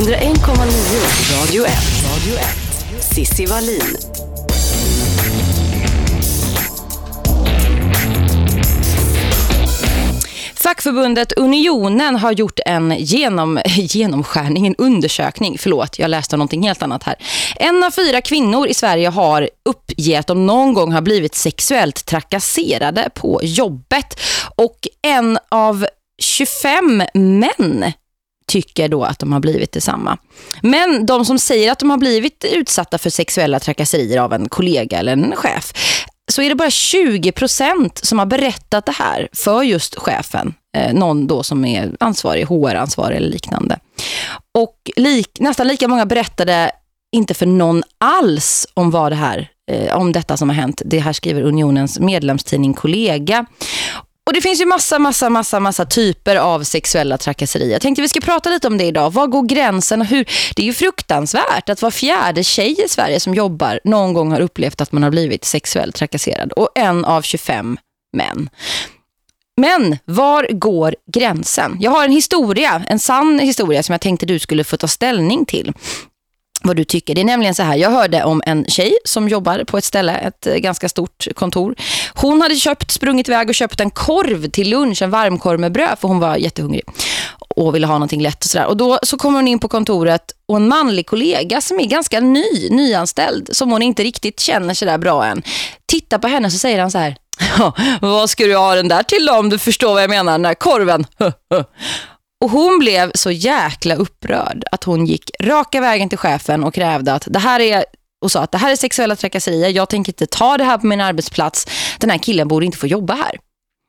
101,9 Radio 1. Radio 1. Sissi Wallin. Fackförbundet Unionen har gjort en genom, genomskärning, en undersökning. Förlåt, jag läste någonting helt annat här. En av fyra kvinnor i Sverige har uppgett att de någon gång har blivit sexuellt trakasserade på jobbet. Och en av 25 män tycker då att de har blivit detsamma. Men de som säger att de har blivit utsatta för sexuella trakasserier av en kollega eller en chef så är det bara 20% som har berättat det här för just chefen. Eh, någon då som är ansvarig, HR-ansvarig eller liknande. Och lik, nästan lika många berättade inte för någon alls om vad det här eh, om detta som har hänt. Det här skriver Unionens medlemstidning Kollega. Och det finns ju massa, massa, massa, massa typer av sexuella trakasserier. Jag tänkte vi ska prata lite om det idag. Var går gränsen och hur? Det är ju fruktansvärt att var fjärde tjej i Sverige som jobbar någon gång har upplevt att man har blivit sexuellt trakasserad. Och en av 25 män. Men var går gränsen? Jag har en historia, en sann historia som jag tänkte du skulle få ta ställning till vad du tycker. Det är nämligen så här, jag hörde om en tjej som jobbar på ett ställe, ett eh, ganska stort kontor. Hon hade köpt, sprungit iväg och köpt en korv till lunch, en varmkorv med bröd för hon var jättehungrig och ville ha någonting lätt och sådär. Och då så kommer hon in på kontoret och en manlig kollega som är ganska ny, nyanställd, som hon inte riktigt känner sådär där bra än, tittar på henne så säger han så här, vad ska du ha den där till då, om du förstår vad jag menar, den där korven? Och hon blev så jäkla upprörd att hon gick raka vägen till chefen och krävde att det här är och sa att det här är sexuella trakasserier. Jag tänker inte ta det här på min arbetsplats. Den här killen borde inte få jobba här.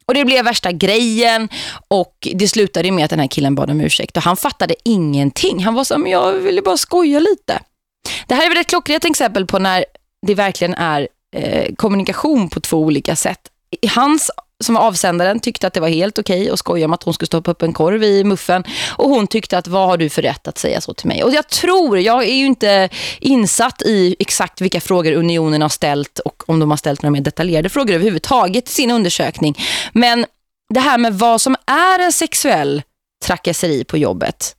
Och det blev värsta grejen och det slutade med att den här killen bad om ursäkt. Och han fattade ingenting. Han var så men jag ville bara skoja lite. Det här är väl ett klockrent exempel på när det verkligen är eh, kommunikation på två olika sätt. Hans som var avsändaren tyckte att det var helt okej okay att skoja om att hon skulle stoppa upp en korv i muffen. Och hon tyckte att vad har du för rätt att säga så till mig? Och jag tror, jag är ju inte insatt i exakt vilka frågor unionen har ställt och om de har ställt några mer detaljerade frågor överhuvudtaget i sin undersökning. Men det här med vad som är en sexuell trakasseri på jobbet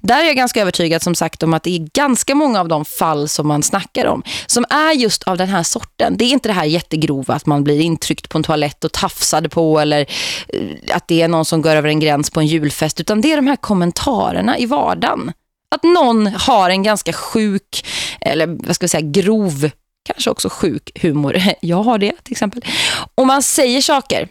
där är jag ganska övertygad som sagt om att det är ganska många av de fall som man snackar om som är just av den här sorten. Det är inte det här jättegrova att man blir intryckt på en toalett och tafsade på eller eh, att det är någon som går över en gräns på en julfest utan det är de här kommentarerna i vardagen. Att någon har en ganska sjuk eller vad ska vi säga grov kanske också sjuk humor. Jag har det till exempel. Och man säger saker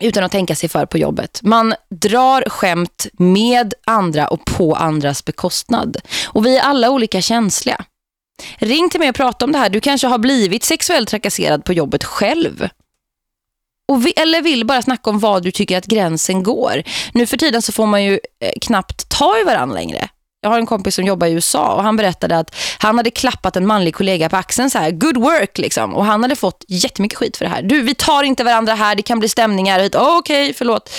utan att tänka sig för på jobbet. Man drar skämt med andra och på andras bekostnad. Och vi är alla olika känsliga. Ring till mig och prata om det här. Du kanske har blivit sexuellt trakasserad på jobbet själv. Och vi, eller vill bara snacka om vad du tycker att gränsen går. Nu för tiden så får man ju eh, knappt ta i varandra längre. Jag har en kompis som jobbar i USA och han berättade att han hade klappat en manlig kollega på axeln så här, good work liksom. Och han hade fått jättemycket skit för det här. Du, vi tar inte varandra här, det kan bli stämningar. Oh, Okej, okay, förlåt.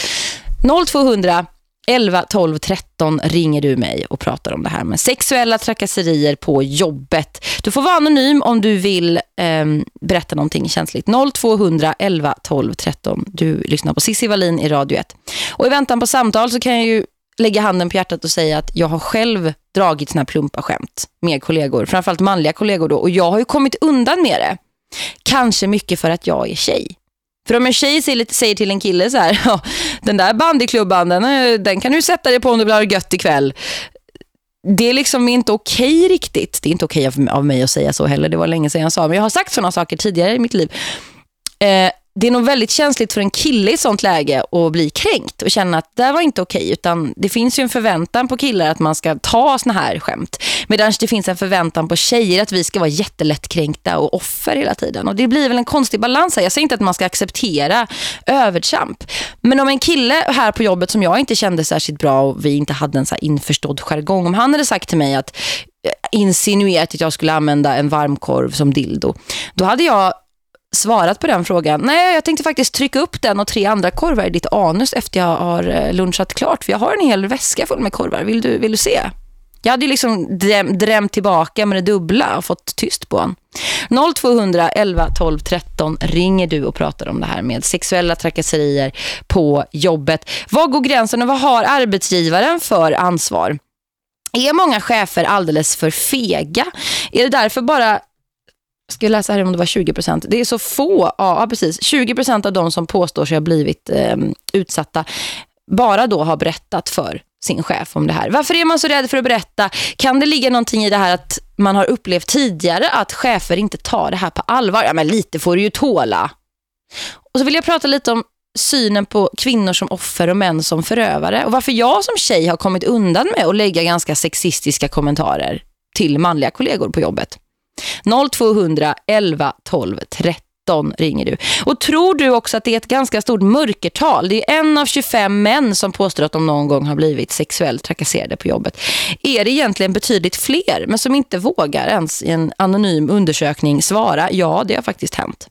0200 11 12 13 ringer du mig och pratar om det här med sexuella trakasserier på jobbet. Du får vara anonym om du vill eh, berätta någonting känsligt. 0200 11 12 13. Du lyssnar på Sissi Wallin i Radio 1. Och i väntan på samtal så kan jag ju lägga handen på hjärtat och säga att jag har själv dragit såna här plumpa skämt med kollegor, framförallt manliga kollegor då, och jag har ju kommit undan med det. Kanske mycket för att jag är tjej. För om en tjej säger till en kille så här, ja, den där bandyklubban, den, eh, den kan du sätta dig på om du vill ha det gött ikväll. Det är liksom inte okej riktigt. Det är inte okej av, av mig att säga så heller. Det var länge sedan jag sa. Men jag har sagt sådana saker tidigare i mitt liv. Eh, det är nog väldigt känsligt för en kille i sånt läge att bli kränkt och känna att det var inte okej utan det finns ju en förväntan på killar att man ska ta såna här skämt. Medan det finns en förväntan på tjejer att vi ska vara jättelättkränkta och offer hela tiden. Och det blir väl en konstig balans här. Jag säger inte att man ska acceptera övertramp. Men om en kille här på jobbet som jag inte kände särskilt bra och vi inte hade en så införstådd jargong om han hade sagt till mig att eh, insinuerat att jag skulle använda en varmkorv som dildo då hade jag svarat på den frågan. Nej, jag tänkte faktiskt trycka upp den och tre andra korvar i ditt anus efter jag har eh, lunchat klart. För jag har en hel väska full med korvar. Vill du, vill du se? Jag hade ju liksom dräm, drämt tillbaka med det dubbla och fått tyst på honom. 0200 11 12 13 ringer du och pratar om det här med sexuella trakasserier på jobbet. Vad går gränsen och vad har arbetsgivaren för ansvar? Är många chefer alldeles för fega? Är det därför bara ska jag läsa här om det var 20 procent. Det är så få, ja precis, 20 procent av de som påstår sig ha blivit eh, utsatta bara då har berättat för sin chef om det här. Varför är man så rädd för att berätta? Kan det ligga någonting i det här att man har upplevt tidigare att chefer inte tar det här på allvar? Ja men lite får du ju tåla. Och så vill jag prata lite om synen på kvinnor som offer och män som förövare. Och varför jag som tjej har kommit undan med att lägga ganska sexistiska kommentarer till manliga kollegor på jobbet. 0200 11 12 13 ringer du. Och tror du också att det är ett ganska stort mörkertal? Det är en av 25 män som påstår att de någon gång har blivit sexuellt trakasserade på jobbet. Är det egentligen betydligt fler men som inte vågar ens i en anonym undersökning svara ja, det har faktiskt hänt.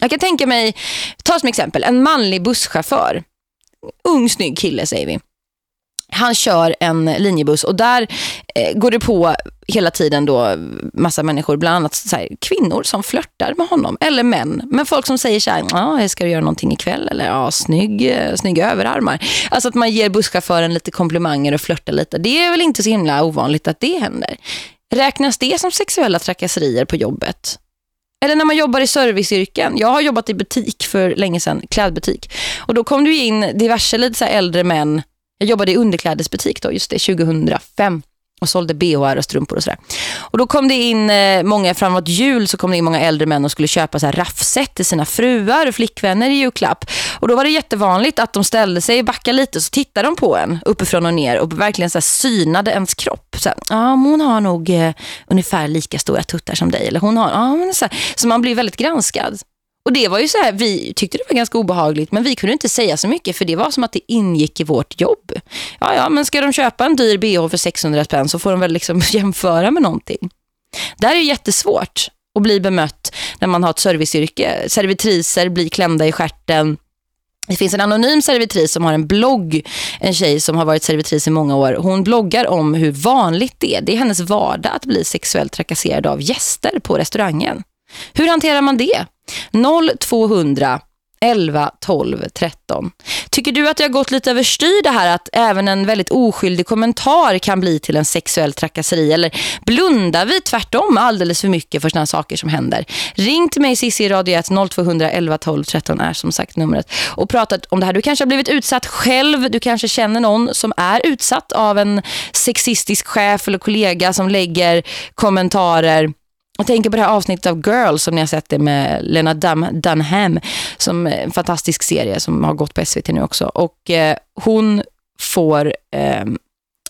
Jag kan tänka mig, ta som exempel, en manlig busschaufför. Ung, snygg kille säger vi. Han kör en linjebuss och där eh, går det på hela tiden då massa människor, bland annat så här, kvinnor som flörtar med honom, eller män. Men folk som säger så här, ah, ska du göra någonting ikväll? Eller ja, snygg, eh, snygga överarmar. Alltså att man ger busschauffören lite komplimanger och flörtar lite. Det är väl inte så himla ovanligt att det händer. Räknas det som sexuella trakasserier på jobbet? Eller när man jobbar i serviceyrken. Jag har jobbat i butik för länge sedan, klädbutik. Och då kom du in diverse lite så äldre män. Jag jobbade i underklädesbutik då, just det, 2005 och sålde BHR och strumpor och sådär. Och då kom det in eh, många, framåt jul så kom det in många äldre män och skulle köpa så här raffset till sina fruar och flickvänner i julklapp. Och då var det jättevanligt att de ställde sig, backade lite och så tittade de på en uppifrån och ner och verkligen så synade ens kropp. Så här, hon har nog eh, ungefär lika stora tuttar som dig. Eller hon har, ah, men så, här, så man blir väldigt granskad. Och det var ju så här, vi tyckte det var ganska obehagligt men vi kunde inte säga så mycket för det var som att det ingick i vårt jobb. Ja, ja, men ska de köpa en dyr BH för 600 spänn så får de väl liksom jämföra med någonting. Där är det jättesvårt att bli bemött när man har ett serviceyrke. Servitriser blir klämda i skärten. Det finns en anonym servitris som har en blogg, en tjej som har varit servitris i många år. Hon bloggar om hur vanligt det är. Det är hennes vardag att bli sexuellt trakasserad av gäster på restaurangen. Hur hanterar man det? 0200 11, 12, 13. Tycker du att det har gått lite överstyr det här att även en väldigt oskyldig kommentar kan bli till en sexuell trakasseri eller blundar vi tvärtom alldeles för mycket för sådana saker som händer? Ring till mig Cissi i Radio 1 0200 11, 12, 13 är som sagt numret och pratat om det här. Du kanske har blivit utsatt själv, du kanske känner någon som är utsatt av en sexistisk chef eller kollega som lägger kommentarer jag tänker på det här avsnittet av Girls som ni har sett det med Lena Dunham som är en fantastisk serie som har gått på SVT nu också. Och eh, hon får eh,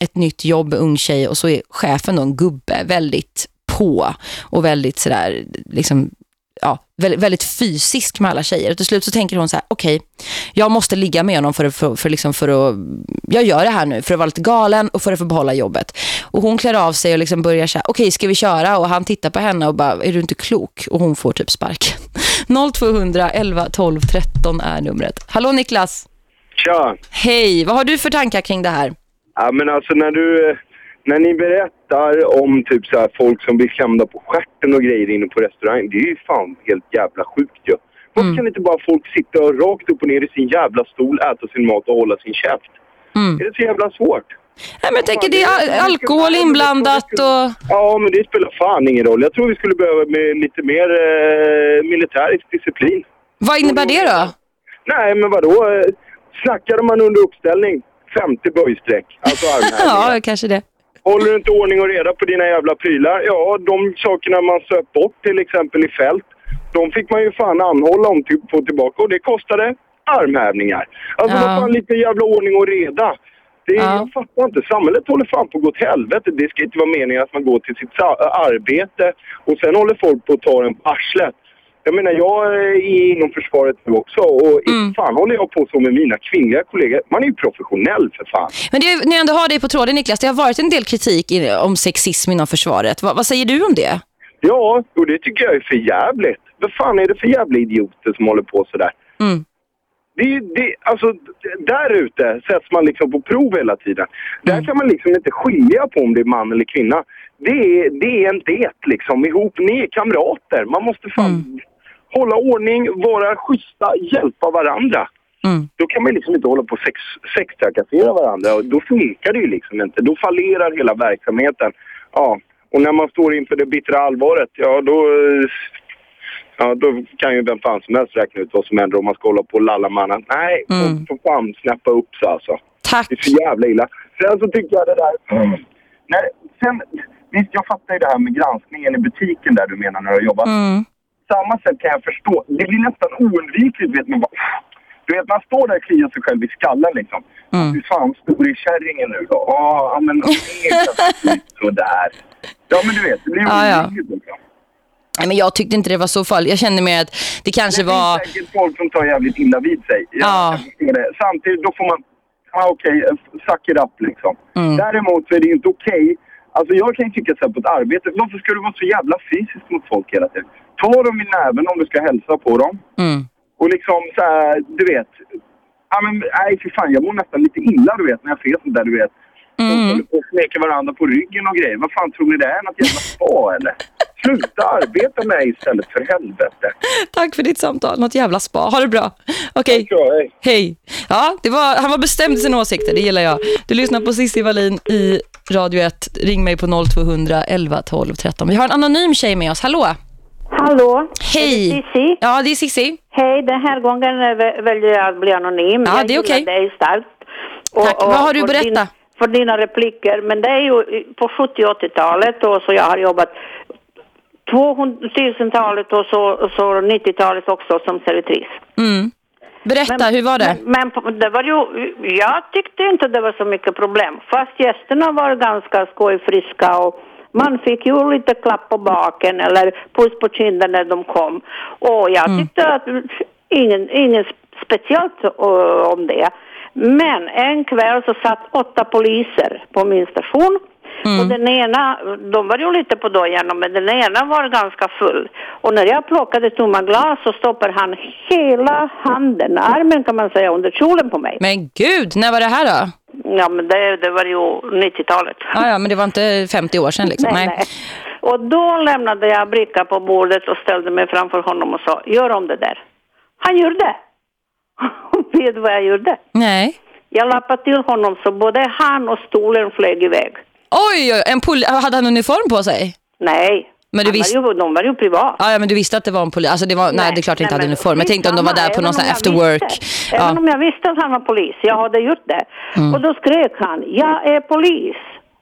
ett nytt jobb, ung tjej och så är chefen då en gubbe väldigt på och väldigt sådär liksom väldigt, väldigt fysisk med alla tjejer. Och till slut så tänker hon så här, okej, okay, jag måste ligga med honom för, för, för, liksom för att, jag gör det här nu för att vara lite galen och för att få behålla jobbet. Och hon klär av sig och liksom börjar här, okej, okay, ska vi köra? Och han tittar på henne och bara, är du inte klok? Och hon får typ spark. 0200 11 12 13 är numret. Hallå Niklas. Tja. Hej, vad har du för tankar kring det här? Ja, men alltså när du när ni berättar om typ så här, folk som blir klämda på skärten och grejer inne på restaurang, det är ju fan helt jävla sjukt ju. Varför mm. kan inte bara folk sitta rakt upp och ner i sin jävla stol, äta sin mat och hålla sin käft? Mm. Är det så jävla svårt? Nej, men jag tänker det är alkohol inblandat och... Ja, men det spelar fan ingen roll. Jag tror vi skulle behöva med lite mer eh, militärisk disciplin. Vad innebär det då? Nej, men vadå? Snackade man under uppställning? 50 böjsträck, alltså armhävningar. ja, kanske det. Håller du inte ordning och reda på dina jävla prylar? Ja, de sakerna man söp bort till exempel i fält, de fick man ju fan anhålla om att få tillbaka och det kostade armhävningar. Alltså ja. fan lite jävla ordning och reda. Det, ja. Jag fattar inte. Samhället håller fan på att gå till helvete. Det ska inte vara meningen att man går till sitt arbete och sen håller folk på att ta en på arslet. Jag menar, jag är inom försvaret nu också och mm. fan håller jag på så med mina kvinnliga kollegor. Man är ju professionell för fan. Men det, när jag ändå har dig på tråden Niklas, det har varit en del kritik om sexism inom försvaret. Va, vad säger du om det? Ja, och det tycker jag är för jävligt. Vad fan är det för jävla idioter som håller på sådär? Mm. Det, det, alltså, där ute sätts man liksom på prov hela tiden. Mm. Där kan man liksom inte skilja på om det är man eller kvinna. Det är, det är en det liksom, ihop. Ni är kamrater. Man måste fan mm hålla ordning, vara schyssta, hjälpa varandra. Mm. Då kan man liksom inte hålla på och sex, sextrakassera varandra. Och då funkar det ju liksom inte. Då fallerar hela verksamheten. Ja, och när man står inför det bittra allvaret, ja då, ja, då kan ju vem fan som helst räkna ut vad som händer om man ska hålla på och lalla mannen. Nej, mm. får fan snäppa upp sig alltså. Tack. Det är så jävla illa. Sen så tycker jag det där... Mm. När, sen, visst, jag fattar ju det här med granskningen i butiken där du menar när du har jobbat. Mm. Samma sätt kan jag förstå. Det blir nästan oundvikligt, vet man. Du vet, man står där och kliar sig själv i skallen liksom. Mm. Hur fan stor är kärringen nu då? Ja, men sådär. Ja, men du vet, det blir oundvikligt liksom. Nej, men jag tyckte inte det var så farligt. Jag kände mer att det kanske det var... Det finns säkert folk som tar jävligt illa vid sig. Ja. Samtidigt, då får man... Ah, okej, okay, suck it up liksom. Mm. Däremot så är det inte okej. Okay. Alltså jag kan ju tycka så här på ett arbete. Varför ska du vara så jävla fysisk mot folk hela tiden? Ta dem i näven om du ska hälsa på dem. Mm. Och liksom så här, du vet. Ja men nej för fan, jag mår nästan lite illa du vet när jag ser sånt där du vet. Mm. Och smeker varandra på ryggen och grejer. Vad fan tror ni det är? Något jävla spa eller? Sluta arbeta med istället för helvete. Tack för ditt samtal. Något jävla spa. Ha det bra. Okej. Okay. Hej. Hej. Ja, det var, han var bestämd i sina åsikter. Det gillar jag. Du lyssnar på Cissi Wallin i Radio 1. Ring mig på 0200 11 12 13. Vi har en anonym tjej med oss. Hallå. Hallå. Hej. Är det? Ja, det är Cissi. Hej, den här gången väljer jag att bli anonym. Ja, det är okej. Okay. dig starkt. Och, Tack. Och, Vad har du att berätta? Din, för dina repliker. Men det är ju på 70 80-talet och så jag har jobbat 2000-talet och så, så 90-talet också som servitris. Mm. Berätta, men, hur var det? Men, men, det var ju, jag tyckte inte det var så mycket problem. Fast gästerna var ganska skojfriska och man fick ju lite klapp på baken eller puss på kinden när de kom. Och jag mm. tyckte att ingen, ingen speciellt uh, om det. Men en kväll så satt åtta poliser på min station. Mm. Och den ena, de var ju lite på dojan, men den ena var ganska full. Och när jag plockade tomma glas så stoppade han hela handen, armen kan man säga, under kjolen på mig. Men gud, när var det här då? Ja, men det, det var ju 90-talet. Ah, ja, men det var inte 50 år sedan liksom? Nej, nej. nej. Och då lämnade jag bricka på bordet och ställde mig framför honom och sa, gör om det där. Han gjorde. Vet du vad jag gjorde? Nej. Jag lappade till honom så både han och stolen flög iväg. Oj, en hade han uniform på sig? Nej. Men du visste... Var ju, de var ju privat. Ja, ja, men du visste att det var en polis. Alltså det var, nej, nej det är klart nej, inte hade uniform. Jag tänkte om de var där på någon sån after work. Visste, ja. Även om jag visste att han var polis. Jag hade gjort det. Mm. Och då skrek han, jag är polis.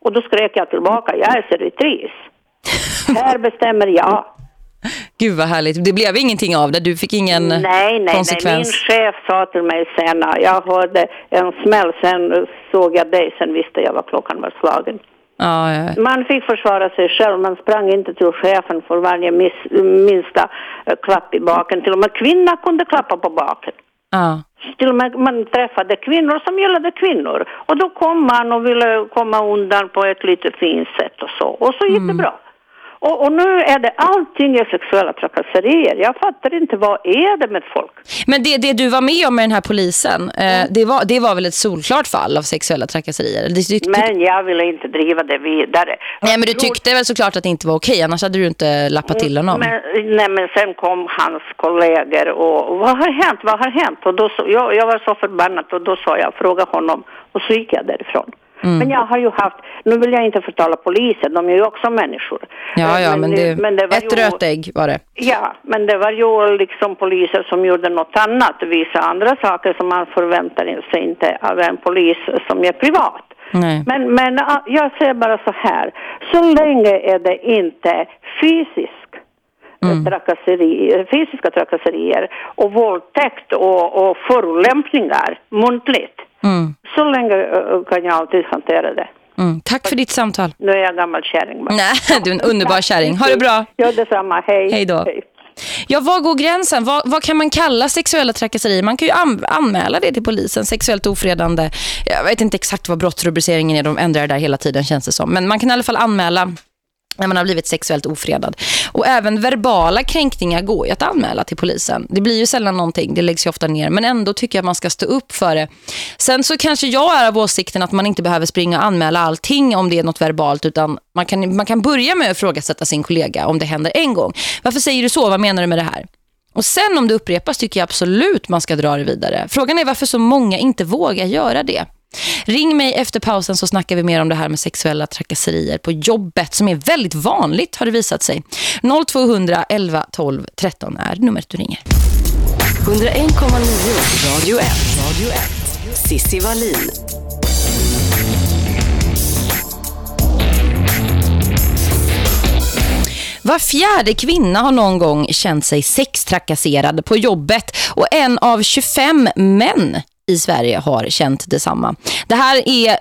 Och då skrek jag tillbaka, jag är servitris. Här bestämmer jag. Gud vad härligt. Det blev ingenting av det. Du fick ingen nej, nej, konsekvens. Nej, min chef sa till mig senare. Jag hörde en smäll, sen såg jag dig, sen visste jag vad klockan var slagen. Ja, ja. Man fick försvara sig själv. Man sprang inte till chefen för varje miss, minsta uh, klapp i baken. Till och med kvinnor kunde klappa på baken. Ja. Till och med man träffade kvinnor som gillade kvinnor. Och då kom man och ville komma undan på ett lite fint sätt och så. Och så gick mm. det bra. Och, och, nu är det allting är sexuella trakasserier. Jag fattar inte, vad är det med folk? Men det, det du var med om med den här polisen, eh, mm. det, var, det var väl ett solklart fall av sexuella trakasserier? Det, men jag ville inte driva det vidare. Nej, men du tyckte väl såklart att det inte var okej, annars hade du inte lappat till honom. Men, nej, men sen kom hans kollegor och vad har hänt, vad har hänt? Och då, jag, jag var så förbannad och då sa jag, fråga honom och så gick jag därifrån. Mm. Men jag har ju haft, nu vill jag inte förtala polisen, de är ju också människor. Ja, ja, men, men det, men det var ett ju, rötägg var det. Ja, men det var ju liksom poliser som gjorde något annat, vissa andra saker som man förväntar sig inte av en polis som är privat. Nej. Men, men jag säger bara så här, så länge är det inte fysisk mm. trakasseri, fysiska trakasserier och våldtäkt och, och förolämpningar muntligt Mm. Så länge kan jag alltid hantera det. Mm. Tack för ditt samtal. Nu är jag gammal kärring. Nej, du är en underbar kärring. Ha det bra. Ja, detsamma. Hej. Hej då. Hej. Ja, var går gränsen? Vad, vad, kan man kalla sexuella trakasserier? Man kan ju an anmäla det till polisen. Sexuellt ofredande. Jag vet inte exakt vad brottsrubriceringen är. De ändrar det där hela tiden känns det som. Men man kan i alla fall anmäla när man har blivit sexuellt ofredad. Och även verbala kränkningar går ju att anmäla till polisen. Det blir ju sällan någonting, det läggs ju ofta ner. Men ändå tycker jag att man ska stå upp för det. Sen så kanske jag är av åsikten att man inte behöver springa och anmäla allting om det är något verbalt. Utan man kan, man kan börja med att frågasätta sin kollega om det händer en gång. Varför säger du så? Vad menar du med det här? Och sen om det upprepas tycker jag absolut man ska dra det vidare. Frågan är varför så många inte vågar göra det. Ring mig efter pausen så snackar vi mer om det här med sexuella trakasserier på jobbet som är väldigt vanligt har det visat sig. 0200 11 12 13 är numret du ringer. 101,9 Radio 1. Radio 1. Sissi Wallin. Var fjärde kvinna har någon gång känt sig sextrakasserad på jobbet och en av 25 män i Sverige har känt detsamma. Det här är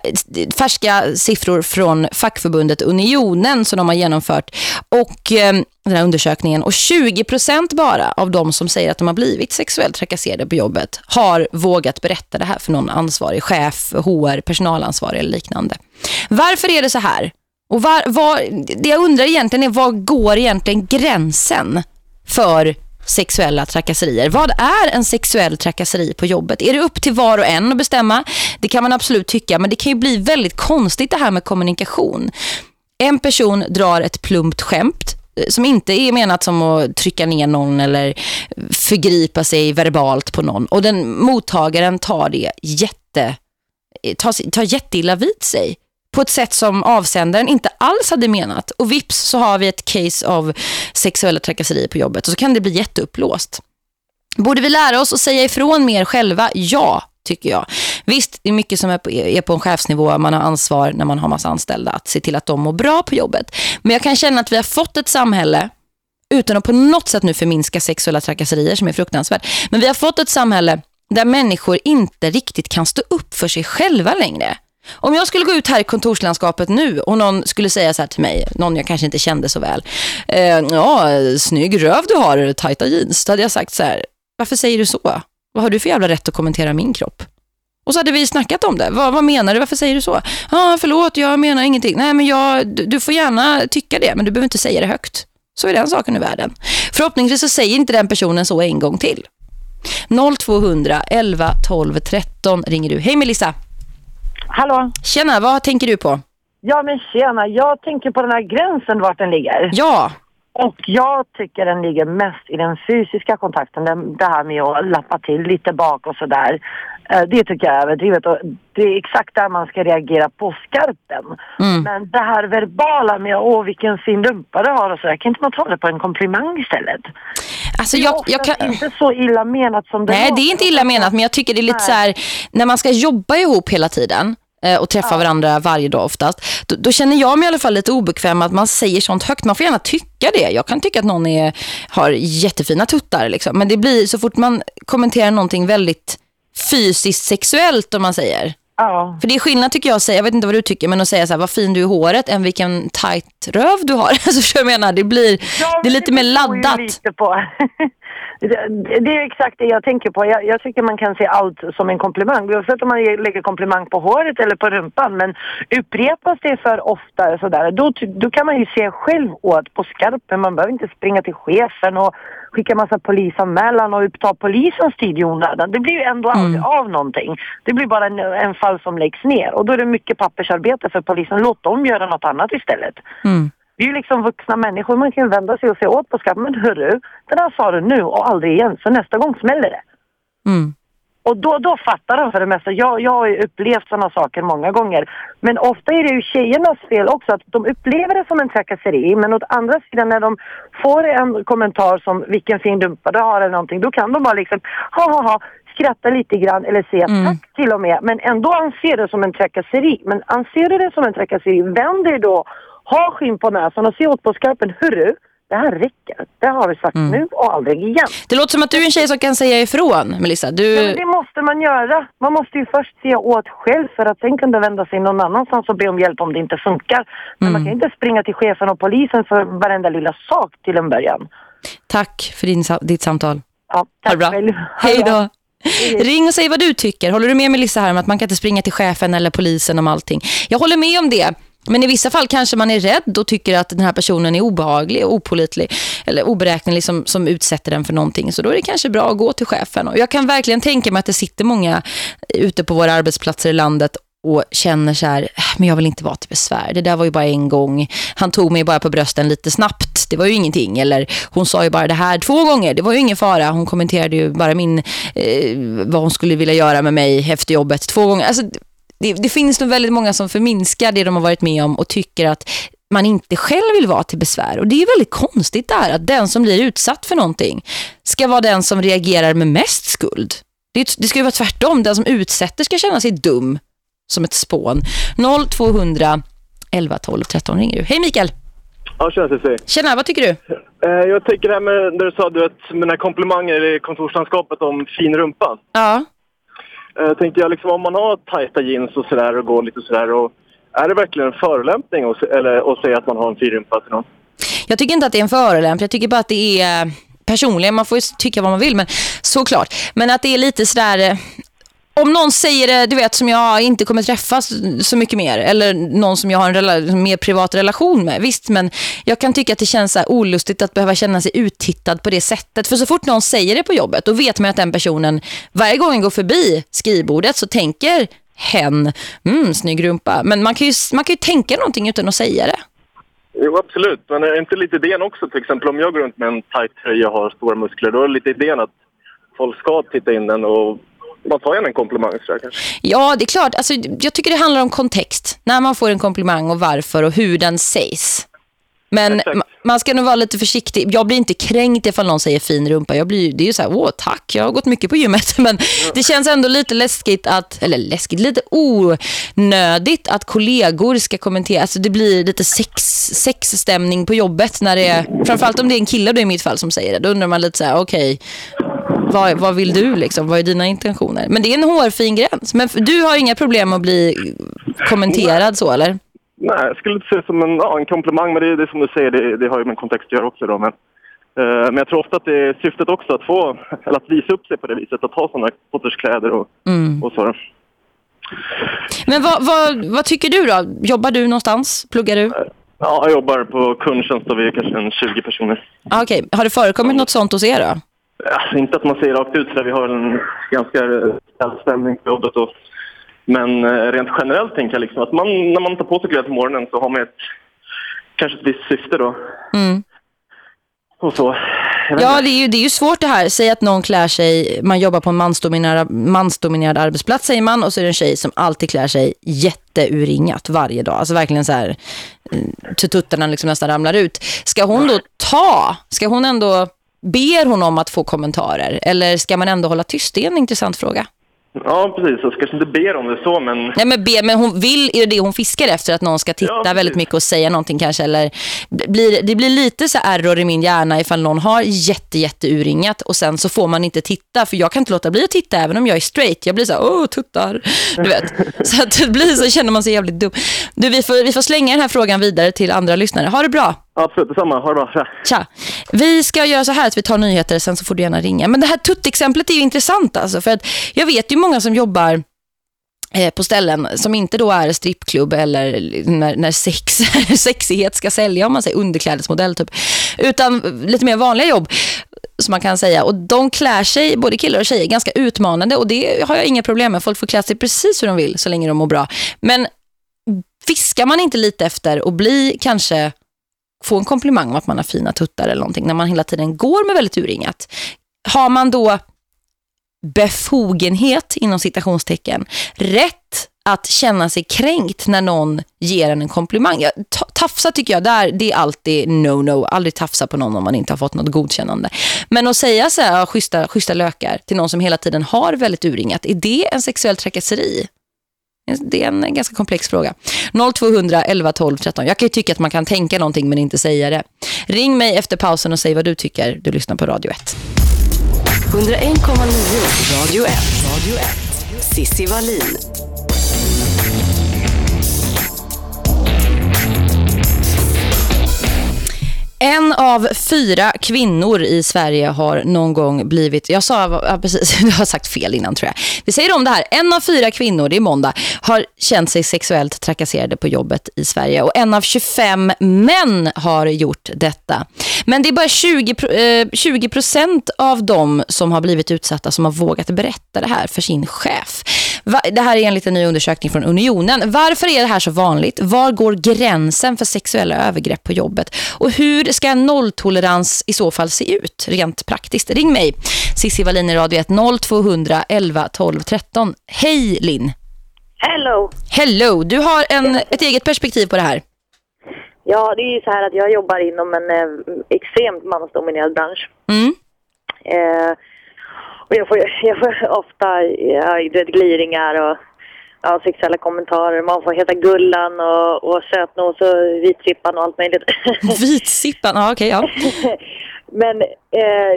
färska siffror från fackförbundet Unionen som de har genomfört och eh, den här undersökningen och 20% bara av de som säger att de har blivit sexuellt trakasserade på jobbet har vågat berätta det här för någon ansvarig chef, HR, personalansvarig eller liknande. Varför är det så här? Och var, var, det jag undrar egentligen är var går egentligen gränsen för sexuella trakasserier. Vad är en sexuell trakasseri på jobbet? Är det upp till var och en att bestämma? Det kan man absolut tycka, men det kan ju bli väldigt konstigt det här med kommunikation. En person drar ett plumpt skämt eh, som inte är menat som att trycka ner någon eller förgripa sig verbalt på någon. Och den mottagaren tar det jätte eh, tar, tar jätteilla vid sig på ett sätt som avsändaren inte alls hade menat. Och vips så har vi ett case av sexuella trakasserier på jobbet och så kan det bli jätteupplåst. Borde vi lära oss att säga ifrån mer själva? Ja, tycker jag. Visst, det är mycket som är på, är på en chefsnivå. Man har ansvar när man har massa anställda att se till att de mår bra på jobbet. Men jag kan känna att vi har fått ett samhälle utan att på något sätt nu förminska sexuella trakasserier som är fruktansvärt. Men vi har fått ett samhälle där människor inte riktigt kan stå upp för sig själva längre. Om jag skulle gå ut här i kontorslandskapet nu och någon skulle säga så här till mig, någon jag kanske inte kände så väl. Eh, ja, snygg röv du har, tajta jeans. Då hade jag sagt så här, varför säger du så? Vad har du för jävla rätt att kommentera min kropp? Och så hade vi snackat om det. Vad, vad menar du? Varför säger du så? Ja, ah, förlåt, jag menar ingenting. Nej, men jag, du, du får gärna tycka det, men du behöver inte säga det högt. Så är den saken i världen. Förhoppningsvis så säger inte den personen så en gång till. 0200 11 12 13 ringer du. Hej Melissa! Hallå? Tjena, vad tänker du på? Ja men tjena, jag tänker på den här gränsen vart den ligger. Ja. Och jag tycker den ligger mest i den fysiska kontakten, det här med att lappa till lite bak och sådär. Eh, det tycker jag är överdrivet och det är exakt där man ska reagera på skarpen. Mm. Men det här verbala med åh vilken fin rumpa du har och så, kan inte man ta det på en komplimang istället? Alltså jag, jag kan... inte så illa menat som det Nej, det är inte illa menat men jag tycker det är lite Nej. så här när man ska jobba ihop hela tiden Eh, och träffa ja. varandra varje dag oftast. Då, då, känner jag mig i alla fall lite obekväm att man säger sånt högt. Man får gärna tycka det. Jag kan tycka att någon är, har jättefina tuttar. Liksom. Men det blir så fort man kommenterar någonting väldigt fysiskt sexuellt om man säger. Ja. För det är skillnad tycker jag att säga, jag vet inte vad du tycker, men att säga så här, vad fin du är i håret än vilken tight röv du har. Alltså så jag menar, det blir ja, det är lite mer laddat. Lite på. Det är exakt det jag tänker på. Jag, jag, tycker man kan se allt som en komplimang. Oavsett om man lägger komplimang på håret eller på rumpan. Men upprepas det för ofta sådär, då, då kan man ju se själv åt på skarpen. Man behöver inte springa till chefen och skicka massa polisanmälan och uppta polisens tid i onödan. Det blir ju ändå mm. aldrig av någonting. Det blir bara en, en fall som läggs ner. Och då är det mycket pappersarbete för polisen. Låt dem göra något annat istället. Mm. Vi är ju liksom vuxna människor. Man kan vända sig och säga åt på skatt. Men hörru, det där sa du nu och aldrig igen. Så nästa gång smäller det. Mm. Och då, då fattar de för det mesta. Jag, jag har ju upplevt sådana saker många gånger. Men ofta är det ju tjejernas fel också att de upplever det som en trakasseri. Men åt andra sidan när de får en kommentar som vilken fin dumpa du har eller någonting. Då kan de bara liksom ha ha ha skratta lite grann eller säga mm. tack till och med. Men ändå anser det som en trakasseri. Men anser du det som en trakasseri, vänd dig då ha skinn på näsan och se åt på skarpen. Hörru, det här räcker. Det har vi sagt mm. nu och aldrig igen. Det låter som att du är en tjej som kan säga ifrån, Melissa. Du... Ja, det måste man göra. Man måste ju först se åt själv för att sen kunna vända sig någon annanstans och be om hjälp om det inte funkar. Men mm. man kan inte springa till chefen och polisen för varenda lilla sak till en början. Tack för din, ditt samtal. Ja, tack bra. själv. Hej då. Ring och säg vad du tycker. Håller du med Melissa här om att man kan inte springa till chefen eller polisen om allting? Jag håller med om det. Men i vissa fall kanske man är rädd och tycker att den här personen är obehaglig och opolitlig eller oberäknelig som, som utsätter den för någonting. Så då är det kanske bra att gå till chefen. Och jag kan verkligen tänka mig att det sitter många ute på våra arbetsplatser i landet och känner så här, äh, men jag vill inte vara till besvär. Det där var ju bara en gång. Han tog mig bara på brösten lite snabbt. Det var ju ingenting. Eller hon sa ju bara det här två gånger. Det var ju ingen fara. Hon kommenterade ju bara min eh, vad hon skulle vilja göra med mig efter jobbet två gånger. Alltså det, det finns nog väldigt många som förminskar det de har varit med om och tycker att man inte själv vill vara till besvär. Och det är väldigt konstigt där att den som blir utsatt för någonting ska vara den som reagerar med mest skuld. Det, det ska ju vara tvärtom. Den som utsätter ska känna sig dum som ett spån. 0200 11 12 13 ringer du. Hej Mikael! Ja, tjena Cissi. Tjena, vad tycker du? Eh, jag tänker det här med när du sa du vet, mina komplimanger i kontorslandskapet om fin rumpa. Ja. Eh, tänkte jag liksom om man har tajta jeans och sådär och går lite sådär och är det verkligen en förolämpning att, eller, att säga att man har en fyrrympa? till någon? Jag tycker inte att det är en förolämpning. Jag tycker bara att det är personligen. Man får ju tycka vad man vill, men såklart. Men att det är lite sådär... Om någon säger det, du vet, som jag inte kommer träffa så- mycket mer. Eller någon som jag har en mer privat relation med. Visst, men jag kan tycka att det känns så här olustigt att behöva känna sig uttittad på det sättet. För så fort någon säger det på jobbet, då vet man att den personen varje gång går förbi skrivbordet så tänker hen, mm, snygg rumpa. Men man kan, ju, man kan ju tänka någonting utan att säga det. Jo, absolut. Men är inte lite idén också, till exempel om jag går runt med en tajt tröja och har stora muskler, då är det lite idén att folk ska titta in den och man tar gärna en komplimang sådär kanske. Ja, det är klart. Alltså, jag tycker det handlar om kontext. När man får en komplimang och varför och hur den sägs. Men Exakt. ma- man ska nog vara lite försiktig. Jag blir inte kränkt ifall någon säger fin rumpa. Jag blir, det är ju så här, åh tack, jag har gått mycket på gymmet. Men det känns ändå lite läskigt att, eller läskigt, lite onödigt att kollegor ska kommentera. Alltså det blir lite sex, sexstämning på jobbet när det är, framförallt om det är en kille då i mitt fall som säger det. Då undrar man lite så här, okej, vad, vad vill du liksom? Vad är dina intentioner? Men det är en hårfin gräns. Men du har inga problem att bli kommenterad så, eller? Nej, jag skulle inte det som en, ja, en komplimang, men det är det som du säger, det, det har ju med kontext att göra också då. Men, eh, men jag tror ofta att det är syftet också att få, eller att visa upp sig på det viset, att ha sådana sorters kläder och, och så. Men vad, vad, vad tycker du då? Jobbar du någonstans? Pluggar du? Ja, jag jobbar på kundtjänst och vi är kanske en 20 personer. Ah, Okej, har det förekommit något sånt hos er då? Alltså, inte att man säger rakt ut så där, vi har en ganska kall stämning på jobbet. Och, men eh, rent generellt tänker jag liksom att man, när man tar på sig kläder på morgonen så har man ett, kanske ett visst syfte då. Mm. Och så. Ja, det är, ju, det är ju svårt det här. Säg att någon klär sig, man jobbar på en mansdominerad, mansdominerad arbetsplats säger man och så är det en tjej som alltid klär sig jätteuringat varje dag. Alltså verkligen så här, eh, tuttarna liksom nästan ramlar ut. Ska hon då ta, ska hon ändå, ber hon om att få kommentarer? Eller ska man ändå hålla tyst? Det är en intressant fråga. Ja, precis. Jag kanske inte ber om det så, men Nej men, be, men hon vill, är det det hon fiskar efter att någon ska titta Ja, väldigt mycket och säga någonting kanske eller blir, det blir lite så error i min hjärna ifall någon har jätte jätte uringat och sen så får man inte titta för jag kan inte låta bli att titta även om jag är straight. Jag blir så här, åh tuttar, du vet. Så att det blir så känner man sig jävligt dum. Du, vi får, vi får slänga den här frågan vidare till andra lyssnare. Ha det bra absolut detsamma. Ha det bra. Tja. Tja. Vi ska göra så här att vi tar nyheter sen så får du gärna ringa. Men det här tuttexemplet är ju intressant alltså för att jag vet ju många som jobbar eh, på ställen som inte då är strippklubb eller när, när sex, sexighet ska sälja om man säger underklädesmodell typ. Utan lite mer vanliga jobb som man kan säga. Och de klär sig, både killar och tjejer, ganska utmanande och det har jag inga problem med. Folk får klä sig precis hur de vill så länge de mår bra. Men fiskar man inte lite efter och bli kanske få en komplimang om att man har fina tuttar eller någonting när man hela tiden går med väldigt urringat. Har man då befogenhet inom citationstecken rätt att känna sig kränkt när någon ger en en komplimang. Ja, tafsa tycker jag, där, det är alltid no-no. Aldrig tafsa på någon om man inte har fått något godkännande. Men att säga så här, ja, schyssta, schyssta lökar till någon som hela tiden har väldigt urringat, är det en sexuell trakasseri? Det är en ganska komplex fråga. 0200 11 12 13. Jag kan ju tycka att man kan tänka någonting men inte säga det. Ring mig efter pausen och säg vad du tycker. Du lyssnar på Radio 1. 101,9 Radio 1. Radio 1. Sissi Wallin. En av fyra kvinnor i Sverige har någon gång blivit, jag sa ja, precis, jag har sagt fel innan tror jag. Vi säger om det här, en av fyra kvinnor, det är måndag, har känt sig sexuellt trakasserade på jobbet i Sverige. Och en av 25 män har gjort detta. Men det är bara 20, pro- eh, 20 procent av dem som har blivit utsatta som har vågat berätta det här för sin chef. Det här är enligt en ny undersökning från Unionen. Varför är det här så vanligt? Var går gränsen för sexuella övergrepp på jobbet? Och hur ska nolltolerans i så fall se ut rent praktiskt? Ring mig. Cissi Wallin i Radio 1 0200 11 12 13. Hej Linn! Hello! Hello! Du har en, ett eget perspektiv på det här. Ja, det är ju så här att jag jobbar inom en eh, extremt mansdominerad bransch. Mm. Eh, och jag får, jag får ofta ja, gliringar och ja, sexuella kommentarer. Man får heta Gullan och, och Sötnos och Vitsippan och allt möjligt. Vitsippan, ja okej, ja. Men eh,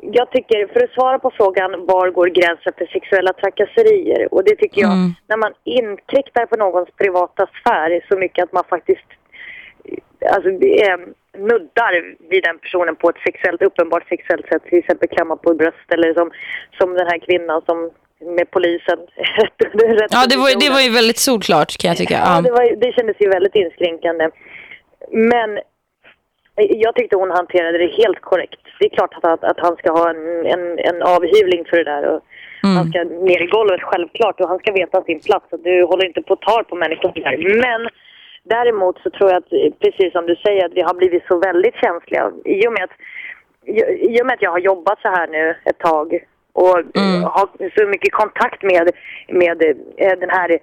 jag tycker, för att svara på frågan var går gränsen för sexuella trakasserier? Och det tycker jag, Mm. när man inkräktar på någons privata sfär så mycket att man faktiskt alltså, eh, nuddar vid den personen på ett sexuellt, uppenbart sexuellt sätt. Till exempel klämma på bröst eller som, som den här kvinnan som med polisen. Ja, det var, det var ju väldigt solklart kan jag tycka. Ja, det, var, det kändes ju väldigt inskränkande. Men jag tyckte hon hanterade det helt korrekt. Det är klart att, att, att han ska ha en, en, en avhyvling för det där. Och Mm. Han ska ner i golvet självklart och han ska veta sin plats. Och du håller inte på att ta på människor. Men däremot så tror jag att, eh, precis som du säger, att vi har blivit så väldigt känsliga. I och med att, i och med att jag har jobbat så här nu ett tag och Mm. har så mycket kontakt med, med eh, den här